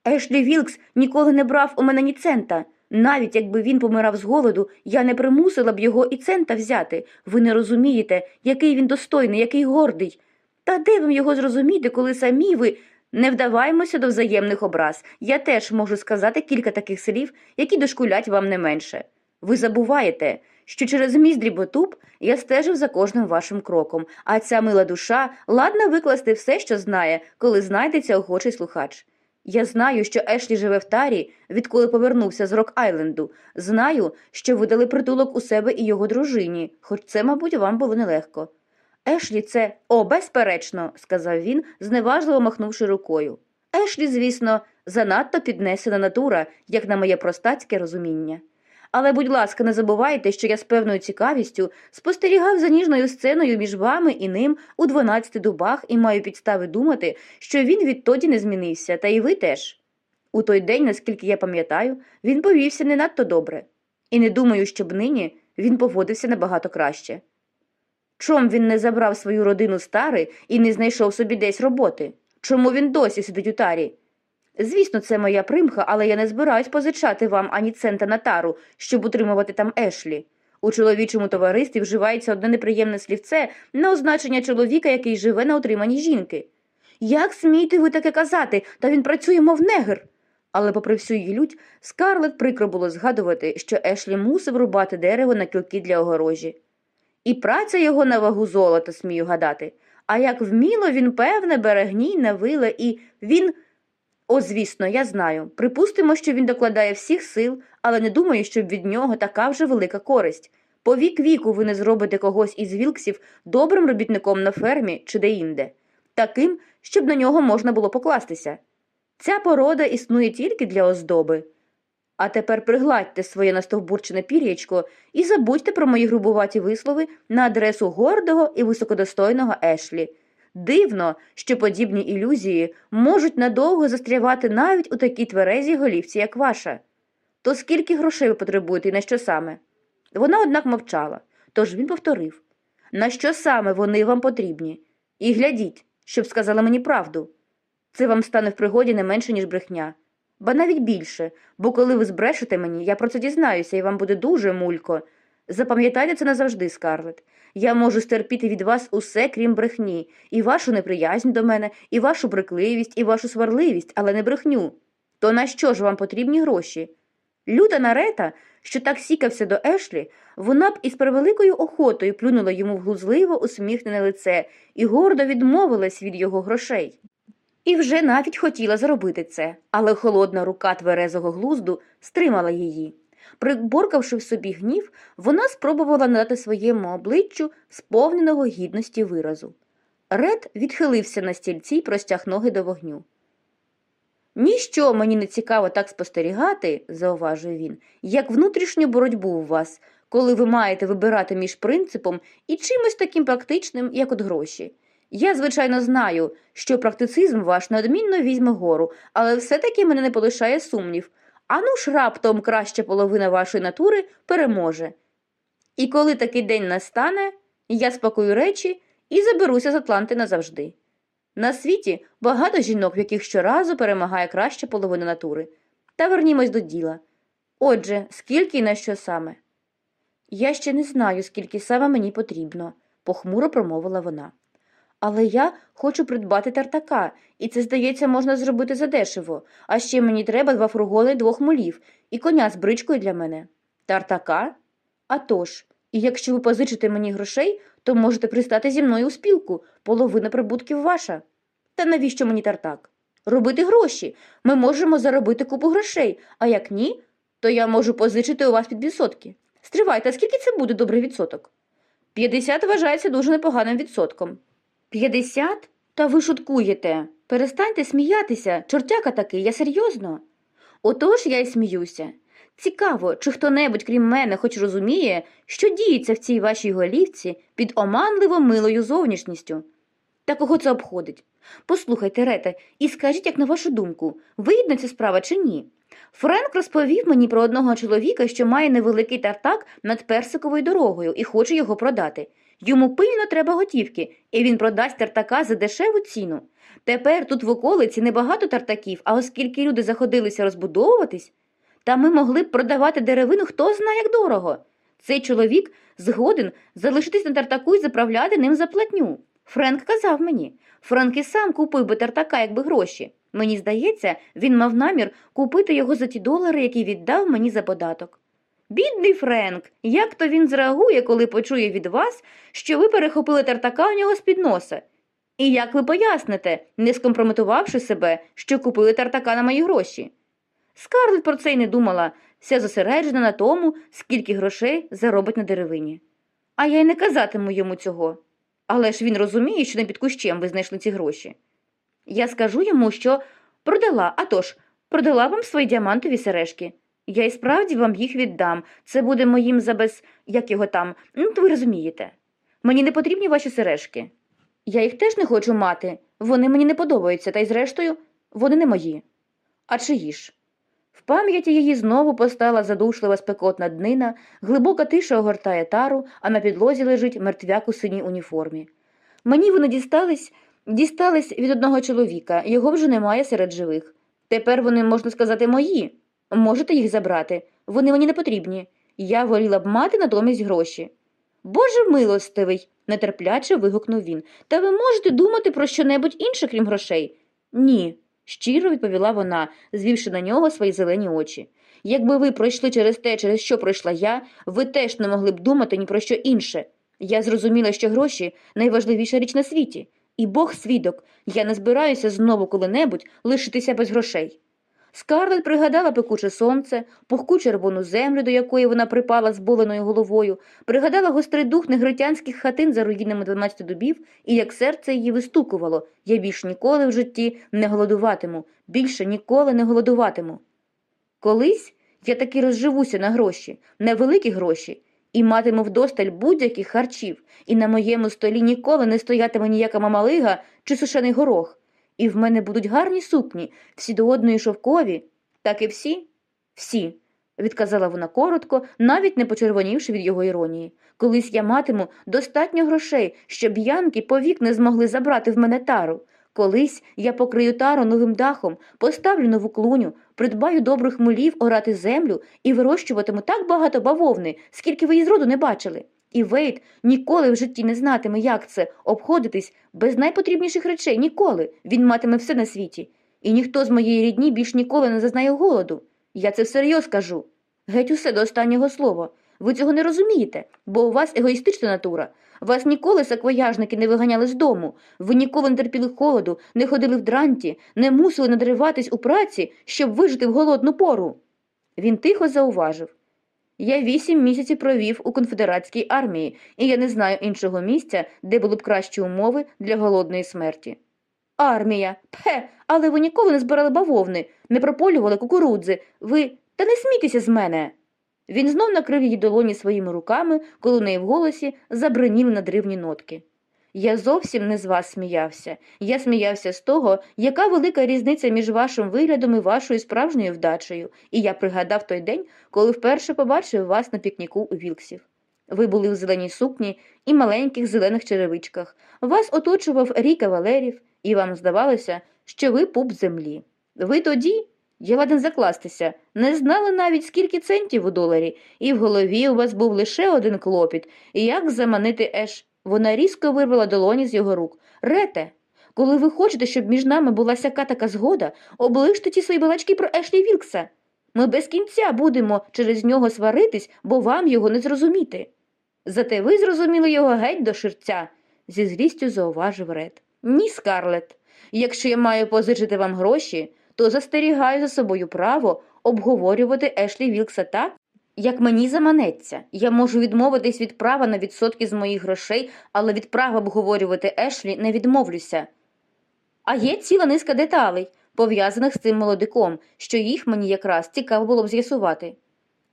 Ешлі Вілкс ніколи не брав у мене ні цента. Навіть якби він помирав з голоду, я не примусила б його і цента взяти. Ви не розумієте, який він достойний, який гордий. Та де вам його зрозуміти, коли самі ви не вдаваємося до взаємних образ. Я теж можу сказати кілька таких слів, які дошкулять вам не менше. Ви забуваєте, що через мій дріботуб я стежив за кожним вашим кроком, а ця мила душа ладна викласти все, що знає, коли знайдеться охочий слухач. Я знаю, що Ешлі живе в тарі, відколи повернувся з Рок-Айленду. Знаю, що ви дали притулок у себе і його дружині, хоч це, мабуть, вам було нелегко. Ешлі, це о, безперечно, сказав він, зневажливо махнувши рукою. Ешлі, звісно, занадто піднесена натура, як на моє простацьке розуміння. Але, будь ласка, не забувайте, що я з певною цікавістю спостерігав за ніжною сценою між вами і ним у дванадцяти дубах і маю підстави думати, що він відтоді не змінився, та й ви теж. У той день, наскільки я пам'ятаю, він повівся не надто добре, і не думаю, щоб нині він поводився набагато краще. Чом він не забрав свою родину стари і не знайшов собі десь роботи? Чому він досі сидить у тарі? Звісно, це моя примха, але я не збираюсь позичати вам ані цента на тару, щоб утримувати там Ешлі. У чоловічому товаристві вживається одне неприємне слівце на означення чоловіка, який живе на утриманні жінки. Як смієте ви таке казати, та він працює, мов негр. Але, попри всю її лють, скарлет прикро було згадувати, що Ешлі мусив рубати дерево на кілки для огорожі. І праця його на вагу золота, смію гадати. А як вміло він, певне, бере гній на виле, і він. О, звісно, я знаю. Припустимо, що він докладає всіх сил, але не думаю, щоб від нього така вже велика користь. По вік віку ви не зробите когось із вілксів добрим робітником на фермі чи де-інде, таким, щоб на нього можна було покластися. Ця порода існує тільки для оздоби. А тепер пригладьте своє настовбурчене пір'ячко і забудьте про мої грубуваті вислови на адресу гордого і високодостойного Ешлі. Дивно, що подібні ілюзії можуть надовго застрявати навіть у такій тверезій голівці, як ваша. То скільки грошей ви потребуєте і на що саме? Вона, однак, мовчала, тож він повторив на що саме вони вам потрібні? І глядіть, щоб сказала мені правду. Це вам стане в пригоді не менше, ніж брехня. Ба навіть більше, бо коли ви збрешете мені, я про це дізнаюся, і вам буде дуже мулько. Запам'ятайте це назавжди, Скарлет. Я можу стерпіти від вас усе, крім брехні, і вашу неприязнь до мене, і вашу брекливість, і вашу сварливість, але не брехню. То на що ж вам потрібні гроші? Люда нарета, що так сікався до Ешлі, вона б із превеликою охотою плюнула йому в глузливо усміхнене лице і гордо відмовилась від його грошей. І вже навіть хотіла зробити це, але холодна рука тверезого глузду стримала її. Приборкавши в собі гнів, вона спробувала надати своєму обличчю сповненого гідності виразу. Ред відхилився на стільці й простяг ноги до вогню. Ніщо мені не цікаво так спостерігати, зауважує він, як внутрішню боротьбу у вас, коли ви маєте вибирати між принципом і чимось таким практичним, як от гроші. Я, звичайно, знаю, що практицизм ваш неодмінно візьме гору, але все-таки мене не полишає сумнів. Ану ж раптом краща половина вашої натури переможе. І коли такий день настане, я спакую речі і заберуся з Атланти назавжди. На світі багато жінок, в яких щоразу перемагає краща половина натури. Та вернімось до діла. Отже, скільки і на що саме? Я ще не знаю, скільки саме мені потрібно, похмуро промовила вона. Але я хочу придбати тартака, і це, здається, можна зробити задешево. А ще мені треба два фургони двох мулів і коня з бричкою для мене. Тартака? А тож, і якщо ви позичите мені грошей, то можете пристати зі мною у спілку, половина прибутків ваша. Та навіщо мені тартак? Робити гроші. Ми можемо заробити купу грошей, а як ні, то я можу позичити у вас під відсотки. Стривайте, а скільки це буде добрий відсоток? 50 вважається дуже непоганим відсотком. П'ятдесят? Та ви шуткуєте. Перестаньте сміятися, чортяка такий, я серйозно. Отож я й сміюся. Цікаво, чи хто-небудь, крім мене, хоч розуміє, що діється в цій вашій голівці під оманливо милою зовнішністю. Та кого це обходить? Послухайте, Рете, і скажіть, як на вашу думку, вигідна ця справа чи ні? Френк розповів мені про одного чоловіка, що має невеликий тартак над персиковою дорогою і хоче його продати. Йому пильно треба готівки, і він продасть тартака за дешеву ціну. Тепер тут в околиці небагато тартаків, а оскільки люди заходилися розбудовуватись, та ми могли б продавати деревину хто знає як дорого. Цей чоловік згоден залишитись на тартаку і заправляти ним за платню. Френк казав мені. Френк і сам купив би тартака, якби гроші. Мені здається, він мав намір купити його за ті долари, які віддав мені за податок. Бідний Френк, як то він зреагує, коли почує від вас, що ви перехопили тартака у нього з-під носа? І як ви поясните, не скомпрометувавши себе, що купили тартака на мої гроші? Скарлет про це й не думала, вся зосереджена на тому, скільки грошей заробить на деревині. А я й не казатиму йому цього. Але ж він розуміє, що не під кущем ви знайшли ці гроші. Я скажу йому, що продала, а тож, продала вам свої діамантові сережки. Я і справді вам їх віддам. Це буде моїм забез... як його там, ну, то ви розумієте. Мені не потрібні ваші сережки. Я їх теж не хочу мати. Вони мені не подобаються, та й зрештою, вони не мої. А чиї ж? В пам'яті її знову постала задушлива спекотна днина, глибока тиша огортає тару, а на підлозі лежить мертвяк у синій уніформі. Мені вони дістались, дістались від одного чоловіка, його вже немає серед живих. Тепер вони, можна сказати, мої. Можете їх забрати. Вони мені не потрібні. Я воліла б мати натомість гроші. Боже милостивий, нетерпляче вигукнув він. Та ви можете думати про щонебудь інше, крім грошей? Ні, щиро відповіла вона, звівши на нього свої зелені очі. Якби ви пройшли через те, через що пройшла я, ви теж не могли б думати ні про що інше. Я зрозуміла, що гроші найважливіша річ на світі. І Бог свідок, я не збираюся знову коли-небудь лишитися без грошей. Скарлет пригадала пекуче сонце, пухку червону землю, до якої вона припала зболеною головою, пригадала гострий дух негритянських хатин за руїнами 12 дубів, і як серце її вистукувало я більш ніколи в житті не голодуватиму, більше ніколи не голодуватиму. Колись я таки розживуся на гроші, на великі гроші, і матиму вдосталь будь-яких харчів, і на моєму столі ніколи не стоятиме ніяка мамалига чи сушений горох. І в мене будуть гарні сукні, всі до одної шовкові. Так і всі? Всі, відказала вона коротко, навіть не почервонівши від його іронії. Колись я матиму достатньо грошей, щоб янки повік не змогли забрати в мене тару. Колись я покрию тару новим дахом, поставлю нову клуню, придбаю добрих мулів орати землю і вирощуватиму так багато бавовни, скільки ви її зроду не бачили. І Вейт ніколи в житті не знатиме, як це обходитись без найпотрібніших речей. Ніколи він матиме все на світі. І ніхто з моєї рідні більш ніколи не зазнає голоду. Я це всерйоз кажу. Геть усе до останнього слова. Ви цього не розумієте, бо у вас егоїстична натура. Вас ніколи саквояжники не виганяли з дому, ви ніколи не терпіли холоду, не ходили в дранті, не мусили надриватись у праці, щоб вижити в голодну пору. Він тихо зауважив. Я вісім місяців провів у конфедератській армії, і я не знаю іншого місця, де були б кращі умови для голодної смерті. Армія. Пхе, але ви ніколи не збирали бавовни, не прополювали кукурудзи. Ви та не смійтеся з мене. Він знов накрив її долоні своїми руками, коли у неї в голосі забриніли надривні нотки. Я зовсім не з вас сміявся. Я сміявся з того, яка велика різниця між вашим виглядом і вашою справжньою вдачею, і я пригадав той день, коли вперше побачив вас на пікніку у Вілксів. Ви були в зеленій сукні і маленьких зелених черевичках. Вас оточував рій кавалерів, і вам здавалося, що ви пуп землі. Ви тоді, я ладен закластися, не знали навіть, скільки центів у доларі, і в голові у вас був лише один клопіт, як заманити Еш. Вона різко вирвала долоні з його рук. Рете, коли ви хочете, щоб між нами була сяка така згода, оближте ті свої балачки про Ешлі Вілкса. Ми без кінця будемо через нього сваритись, бо вам його не зрозуміти. Зате ви зрозуміли його геть до ширця, зі злістю зауважив Ред. Ні, Скарлет. Якщо я маю позичити вам гроші, то застерігаю за собою право обговорювати Ешлі Вілкса так, як мені заманеться. Я можу відмовитись від права на відсотки з моїх грошей, але від права обговорювати Ешлі не відмовлюся. А є ціла низка деталей, пов'язаних з цим молодиком, що їх мені якраз цікаво було б з'ясувати.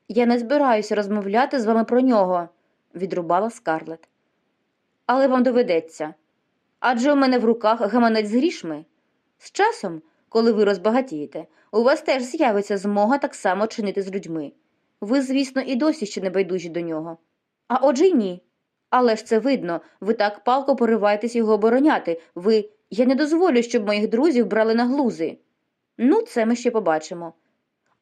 Я не збираюся розмовляти з вами про нього, відрубала Скарлет. Але вам доведеться. Адже у мене в руках гаманець з грішми. З часом, коли ви розбагатієте, у вас теж з'явиться змога так само чинити з людьми. Ви, звісно, і досі ще не байдужі до нього. А отже й ні. Але ж це видно, ви так палко пориваєтесь його обороняти. Ви. Я не дозволю, щоб моїх друзів брали на глузи. Ну, це ми ще побачимо.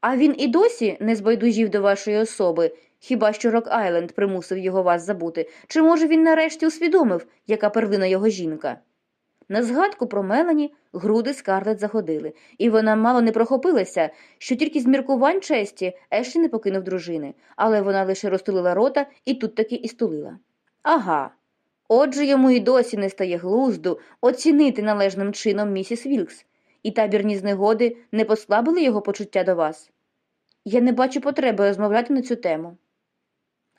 А він і досі не збайдужів до вашої особи, хіба що Рок Айленд примусив його вас забути, чи може він нарешті усвідомив, яка первина його жінка? На згадку про Мелані груди Скарлет заходили, і вона мало не прохопилася, що тільки з міркувань честі Ешлі не покинув дружини, але вона лише розтулила рота і тут таки і стулила. Ага. Отже йому і досі не стає глузду оцінити належним чином місіс Вілкс, і табірні знегоди не послабили його почуття до вас. Я не бачу потреби розмовляти на цю тему.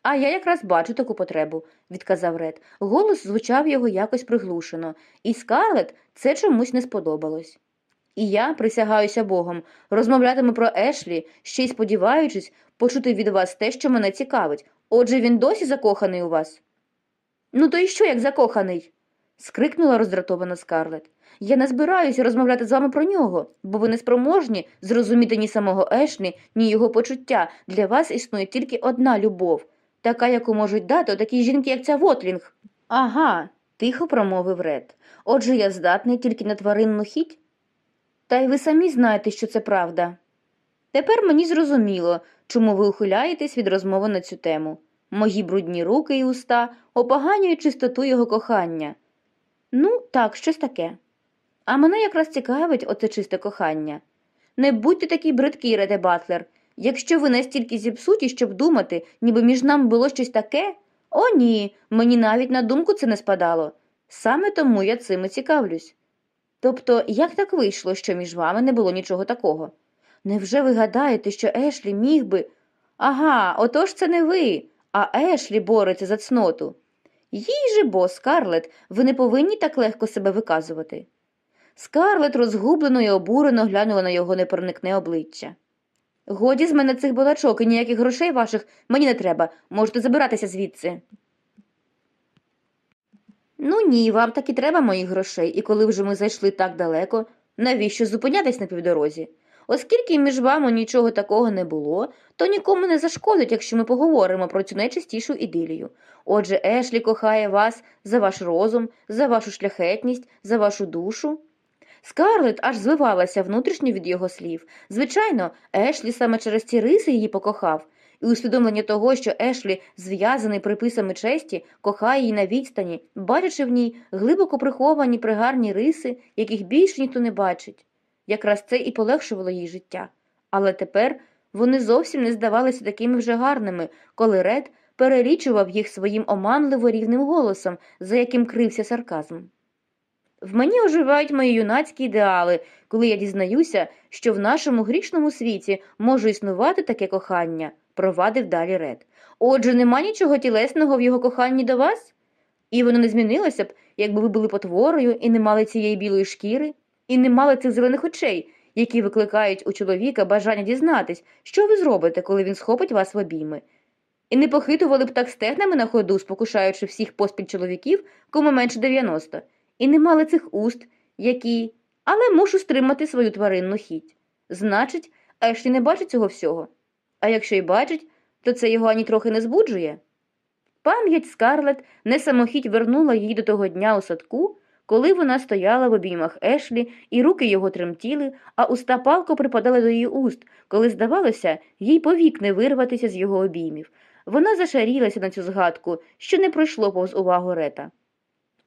А я якраз бачу таку потребу, відказав Ред. Голос звучав його якось приглушено, і Скарлет це чомусь не сподобалось. І я, присягаюся Богом, розмовлятиму про Ешлі, ще й сподіваючись почути від вас те, що мене цікавить. Отже, він досі закоханий у вас. Ну, то і що, як закоханий? скрикнула роздратована Скарлет. Я не збираюся розмовляти з вами про нього, бо ви не спроможні зрозуміти ні самого Ешлі, ні його почуття. Для вас існує тільки одна любов, така, яку можуть дати такі жінки, як ця Вотлінг. Ага, тихо промовив Ред. Отже, я здатний тільки на тваринну хіть? Та й ви самі знаєте, що це правда. Тепер мені зрозуміло, чому ви ухиляєтесь від розмови на цю тему. Мої брудні руки і уста опоганюють чистоту його кохання. Ну, так, щось таке. А мене якраз цікавить оце чисте кохання. Не будьте такий бридкий, Реде Батлер. Якщо ви настільки зіпсуті, щоб думати, ніби між нами було щось таке. О, ні, мені навіть на думку це не спадало. Саме тому я цим і цікавлюсь. Тобто, як так вийшло, що між вами не було нічого такого? Невже ви гадаєте, що Ешлі міг би. Ага, отож це не ви, а Ешлі бореться за цноту. Їй же бо, Скарлет, ви не повинні так легко себе виказувати. Скарлет розгублено і обурено глянула на його непроникне обличчя. Годі з мене цих балачок і ніяких грошей ваших мені не треба. Можете забиратися звідси. Ну ні, вам так і треба моїх грошей, і коли вже ми зайшли так далеко, навіщо зупинятись на півдорозі? Оскільки між вами нічого такого не було, то нікому не зашкодить, якщо ми поговоримо про цю найчистішу ідилію. Отже, Ешлі кохає вас за ваш розум, за вашу шляхетність, за вашу душу. Скарлет аж звивалася внутрішньо від його слів. Звичайно, Ешлі саме через ці риси її покохав, і усвідомлення того, що Ешлі, зв'язаний приписами честі, кохає її на відстані, бачачи в ній глибоко приховані пригарні риси, яких більше ніхто не бачить. Якраз це і полегшувало їй життя. Але тепер вони зовсім не здавалися такими вже гарними, коли Ред перелічував їх своїм оманливо рівним голосом, за яким крився сарказм. В мені оживають мої юнацькі ідеали, коли я дізнаюся, що в нашому грішному світі може існувати таке кохання, провадив далі Ред. Отже, нема нічого тілесного в його коханні до вас? І воно не змінилося б, якби ви були потворою і не мали цієї білої шкіри, і не мали цих зелених очей, які викликають у чоловіка бажання дізнатись, що ви зробите, коли він схопить вас в обійми. І не похитували б так стегнами на ходу, спокушаючи всіх поспіль чоловіків, кому менше 90, і не мали цих уст, які. Але мушу стримати свою тваринну хіть. Значить, Ешлі не бачить цього всього. А якщо й бачить, то це його ані трохи не збуджує. Пам'ять Скарлет не самохідь вернула її до того дня у садку, коли вона стояла в обіймах Ешлі, і руки його тремтіли, а уста палко припадали до її уст, коли, здавалося, їй повік не вирватися з його обіймів. Вона зашарілася на цю згадку, що не пройшло повз увагу Рета.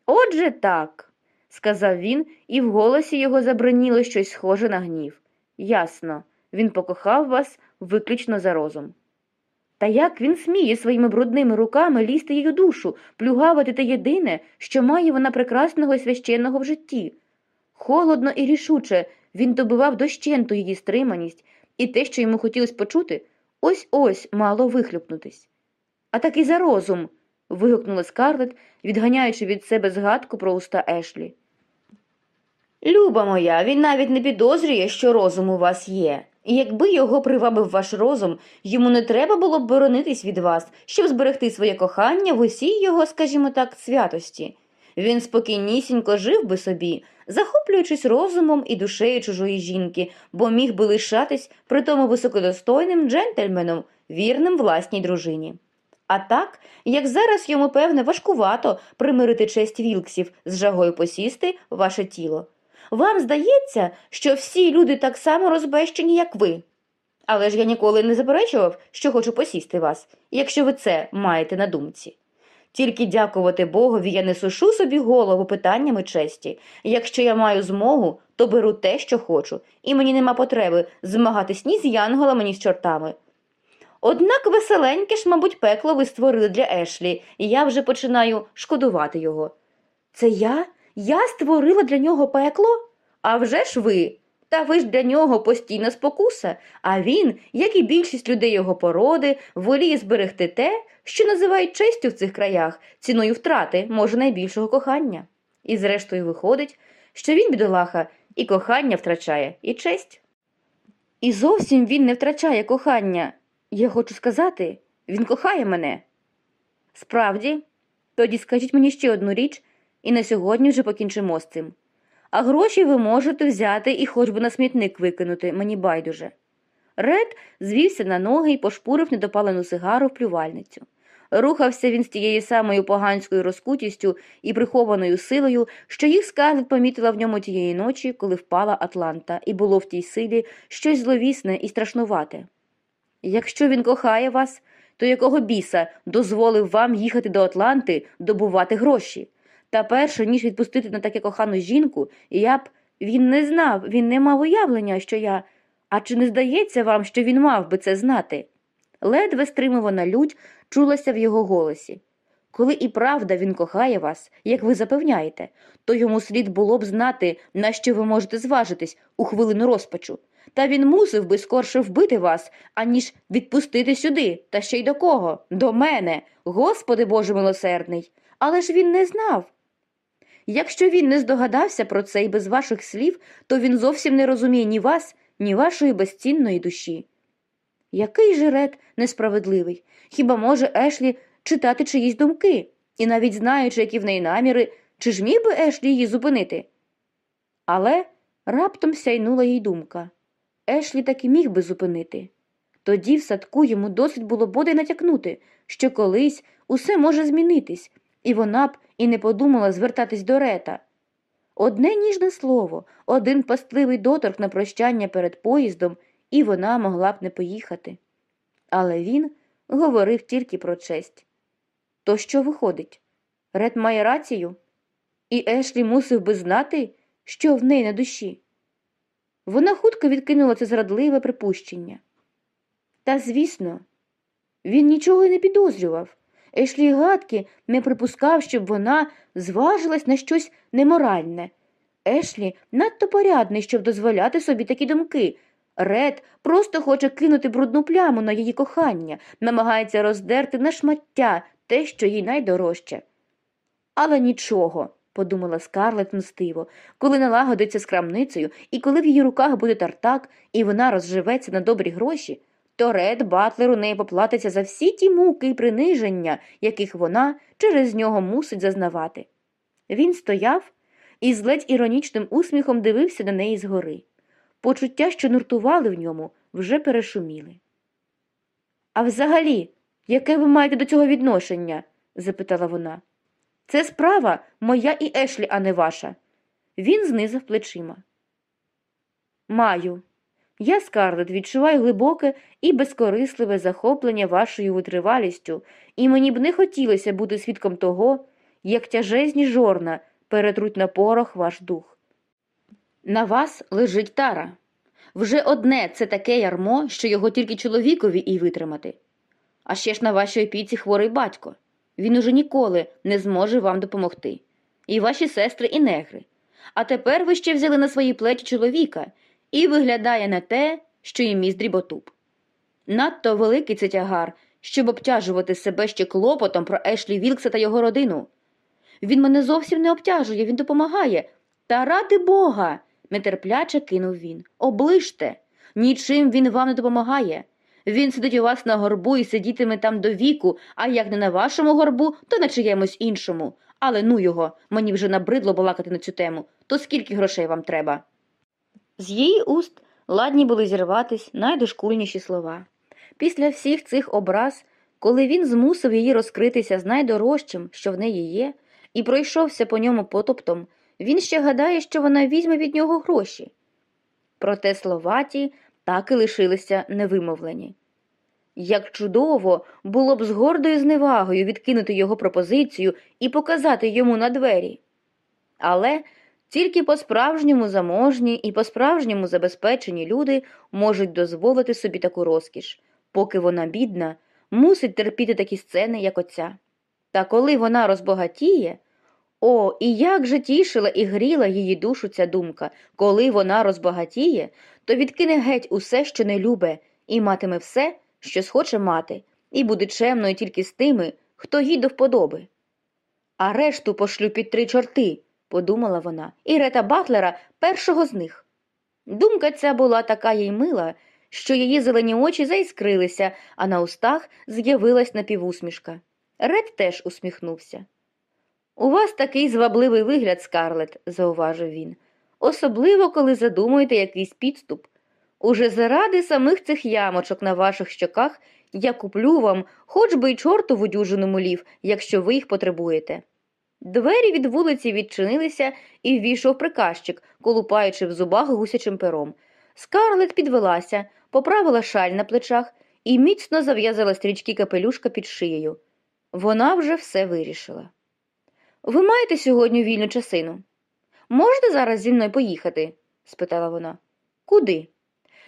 Отже так, сказав він, і в голосі його заброніло щось схоже на гнів. Ясно, він покохав вас виключно за розум. Та як він сміє своїми брудними руками лізти її душу, плюгавити те єдине, що має вона прекрасного і священного в житті? Холодно і рішуче він добивав дощенту її стриманість, і те, що йому хотілося почути, ось ось мало вихлюпнутись. А так і за розум. Вигукнула Скарлет, відганяючи від себе згадку про уста Ешлі. Люба моя, він навіть не підозрює, що розум у вас є. І якби його привабив ваш розум, йому не треба було б боронитись від вас, щоб зберегти своє кохання в усій його, скажімо так, святості. Він спокійнісінько жив би собі, захоплюючись розумом і душею чужої жінки, бо міг би лишатись при тому високодостойним джентльменом, вірним власній дружині. А так, як зараз йому, певне, важкувато примирити честь Вілксів з жагою посісти ваше тіло. Вам здається, що всі люди так само розбещені, як ви. Але ж я ніколи не заперечував, що хочу посісти вас, якщо ви це маєте на думці. Тільки дякувати Богові я не сушу собі голову питаннями честі. Якщо я маю змогу, то беру те, що хочу, і мені нема потреби змагатись ні з янголами, ні з чортами. Однак веселеньке ж, мабуть, пекло ви створили для Ешлі, і я вже починаю шкодувати його. Це я? Я створила для нього пекло? А вже ж ви. Та ви ж для нього постійна спокуса, а він, як і більшість людей його породи, воліє зберегти те, що називають честю в цих краях, ціною втрати, може, найбільшого кохання. І зрештою виходить, що він, бідолаха, і кохання втрачає, і честь. І зовсім він не втрачає кохання. Я хочу сказати, він кохає мене. Справді, тоді скажіть мені ще одну річ, і на сьогодні вже покінчимо з цим. А гроші ви можете взяти і хоч би на смітник викинути, мені байдуже. Ред звівся на ноги і пошпурив недопалену сигару в плювальницю. Рухався він з тією самою поганською розкутістю і прихованою силою, що їх Скарлет помітила в ньому тієї ночі, коли впала Атланта, і було в тій силі щось зловісне і страшнувате. Якщо він кохає вас, то якого біса дозволив вам їхати до Атланти добувати гроші? Та перше, ніж відпустити на таке кохану жінку, я б він не знав, він не мав уявлення, що я. А чи не здається вам, що він мав би це знати? Ледве стримувана лють чулася в його голосі. Коли і правда він кохає вас, як ви запевняєте, то йому слід було б знати, на що ви можете зважитись у хвилину розпачу. Та він мусив би скорше вбити вас, аніж відпустити сюди, та ще й до кого? До мене, Господи Боже милосердний. Але ж він не знав. Якщо він не здогадався про це і без ваших слів, то він зовсім не розуміє ні вас, ні вашої безцінної душі. Який же ред несправедливий? Хіба може Ешлі читати чиїсь думки, і навіть знаючи, які в неї наміри, чи ж міг би Ешлі її зупинити? Але раптом сяйнула їй думка Ешлі таки міг би зупинити. Тоді в садку йому досить було бодай натякнути, що колись усе може змінитись, і вона б і не подумала звертатись до рета. Одне ніжне слово, один пастливий доторк на прощання перед поїздом, і вона могла б не поїхати. Але він говорив тільки про честь. То що виходить? Ред має рацію, і Ешлі мусив би знати, що в неї на душі. Вона хутко відкинула це зрадливе припущення. Та, звісно, він нічого й не підозрював. Ешлі гадки не припускав, щоб вона зважилась на щось неморальне. Ешлі надто порядний, щоб дозволяти собі такі думки. Ред просто хоче кинути брудну пляму на її кохання, намагається роздерти на шмаття те, що їй найдорожче. Але нічого, подумала скарлет мстиво, коли налагодиться з крамницею, і коли в її руках буде тартак, і вона розживеться на добрі гроші, то Ред Батлер у неї поплатиться за всі ті муки і приниження, яких вона через нього мусить зазнавати. Він стояв і з ледь іронічним усміхом дивився на неї згори. Почуття, що нуртували в ньому, вже перешуміли. А взагалі, яке ви маєте до цього відношення? запитала вона. Це справа моя і Ешлі, а не ваша. Він знизав плечима. Маю. Я, Скарлет, відчуваю глибоке і безкорисливе захоплення вашою витривалістю, і мені б не хотілося бути свідком того, як тяжезні жорна перетруть на порох ваш дух. На вас лежить тара. Вже одне це таке ярмо, що його тільки чоловікові і витримати. А ще ж на вашій опіці хворий батько. Він уже ніколи не зможе вам допомогти. І ваші сестри, і негри. А тепер ви ще взяли на свої плечі чоловіка і виглядає на те, що і міст дріботуб. Надто великий це тягар, щоб обтяжувати себе ще клопотом про Ешлі Вілкса та його родину. Він мене зовсім не обтяжує, він допомагає. Та ради Бога. нетерпляче кинув він. Оближте. Нічим він вам не допомагає. Він сидить у вас на горбу і сидітиме там до віку, а як не на вашому горбу, то на чиємусь іншому. Але ну його, мені вже набридло балакати на цю тему. То скільки грошей вам треба? З її уст ладні були зірватись найдошкульніші слова. Після всіх цих образ, коли він змусив її розкритися з найдорожчим, що в неї є, і пройшовся по ньому потоптом, він ще гадає, що вона візьме від нього гроші. Проте слова ті так і лишилися невимовлені. Як чудово було б з гордою зневагою відкинути його пропозицію і показати йому на двері. Але тільки по-справжньому заможні і по-справжньому забезпечені люди можуть дозволити собі таку розкіш, поки вона бідна, мусить терпіти такі сцени, як оця. Та коли вона розбагатіє, о, і як же тішила і гріла її душу ця думка, коли вона розбагатіє, то відкине геть усе, що не любе, і матиме все, що схоче мати, і буде чемною тільки з тими, хто їй до вподоби. А решту пошлю під три чорти, подумала вона, і рета Батлера першого з них. Думка ця була така їй мила, що її зелені очі заіскрилися, а на устах з'явилась напівусмішка. Ред теж усміхнувся. У вас такий звабливий вигляд, Скарлет, зауважив він, особливо, коли задумуєте якийсь підступ. Уже заради самих цих ямочок на ваших щоках я куплю вам хоч би й чортову дюжину молів, якщо ви їх потребуєте. Двері від вулиці відчинилися і ввійшов приказчик, колупаючи в зубах гусячим пером. Скарлет підвелася, поправила шаль на плечах і міцно зав'язала стрічки капелюшка під шиєю. Вона вже все вирішила. Ви маєте сьогодні вільну часину? Можете зараз зі мною поїхати? спитала вона. Куди?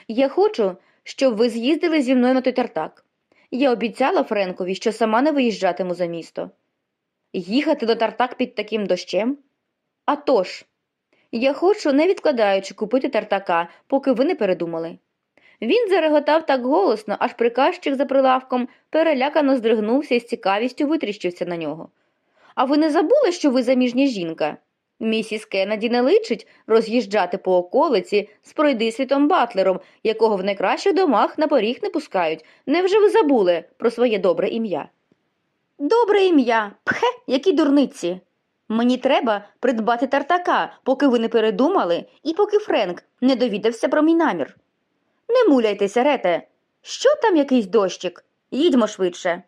Я хочу, щоб ви з'їздили зі мною на той тартак. Я обіцяла Френкові, що сама не виїжджатиму за місто. Їхати до тартак під таким дощем? А тож, я хочу, не відкладаючи, купити тартака, поки ви не передумали. Він зареготав так голосно, аж приказчик за прилавком перелякано здригнувся і з цікавістю витріщився на нього. А ви не забули, що ви заміжня жінка? Місіс Кеннеді не личить роз'їжджати по околиці з пройдисвітом Батлером, якого в найкращих домах на поріг не пускають. Невже ви забули про своє добре ім'я? Добре ім'я, пхе, які дурниці. Мені треба придбати тартака, поки ви не передумали і поки Френк не довідався про мій намір. Не муляйтеся, Рете. Що там якийсь дощик? Їдьмо швидше.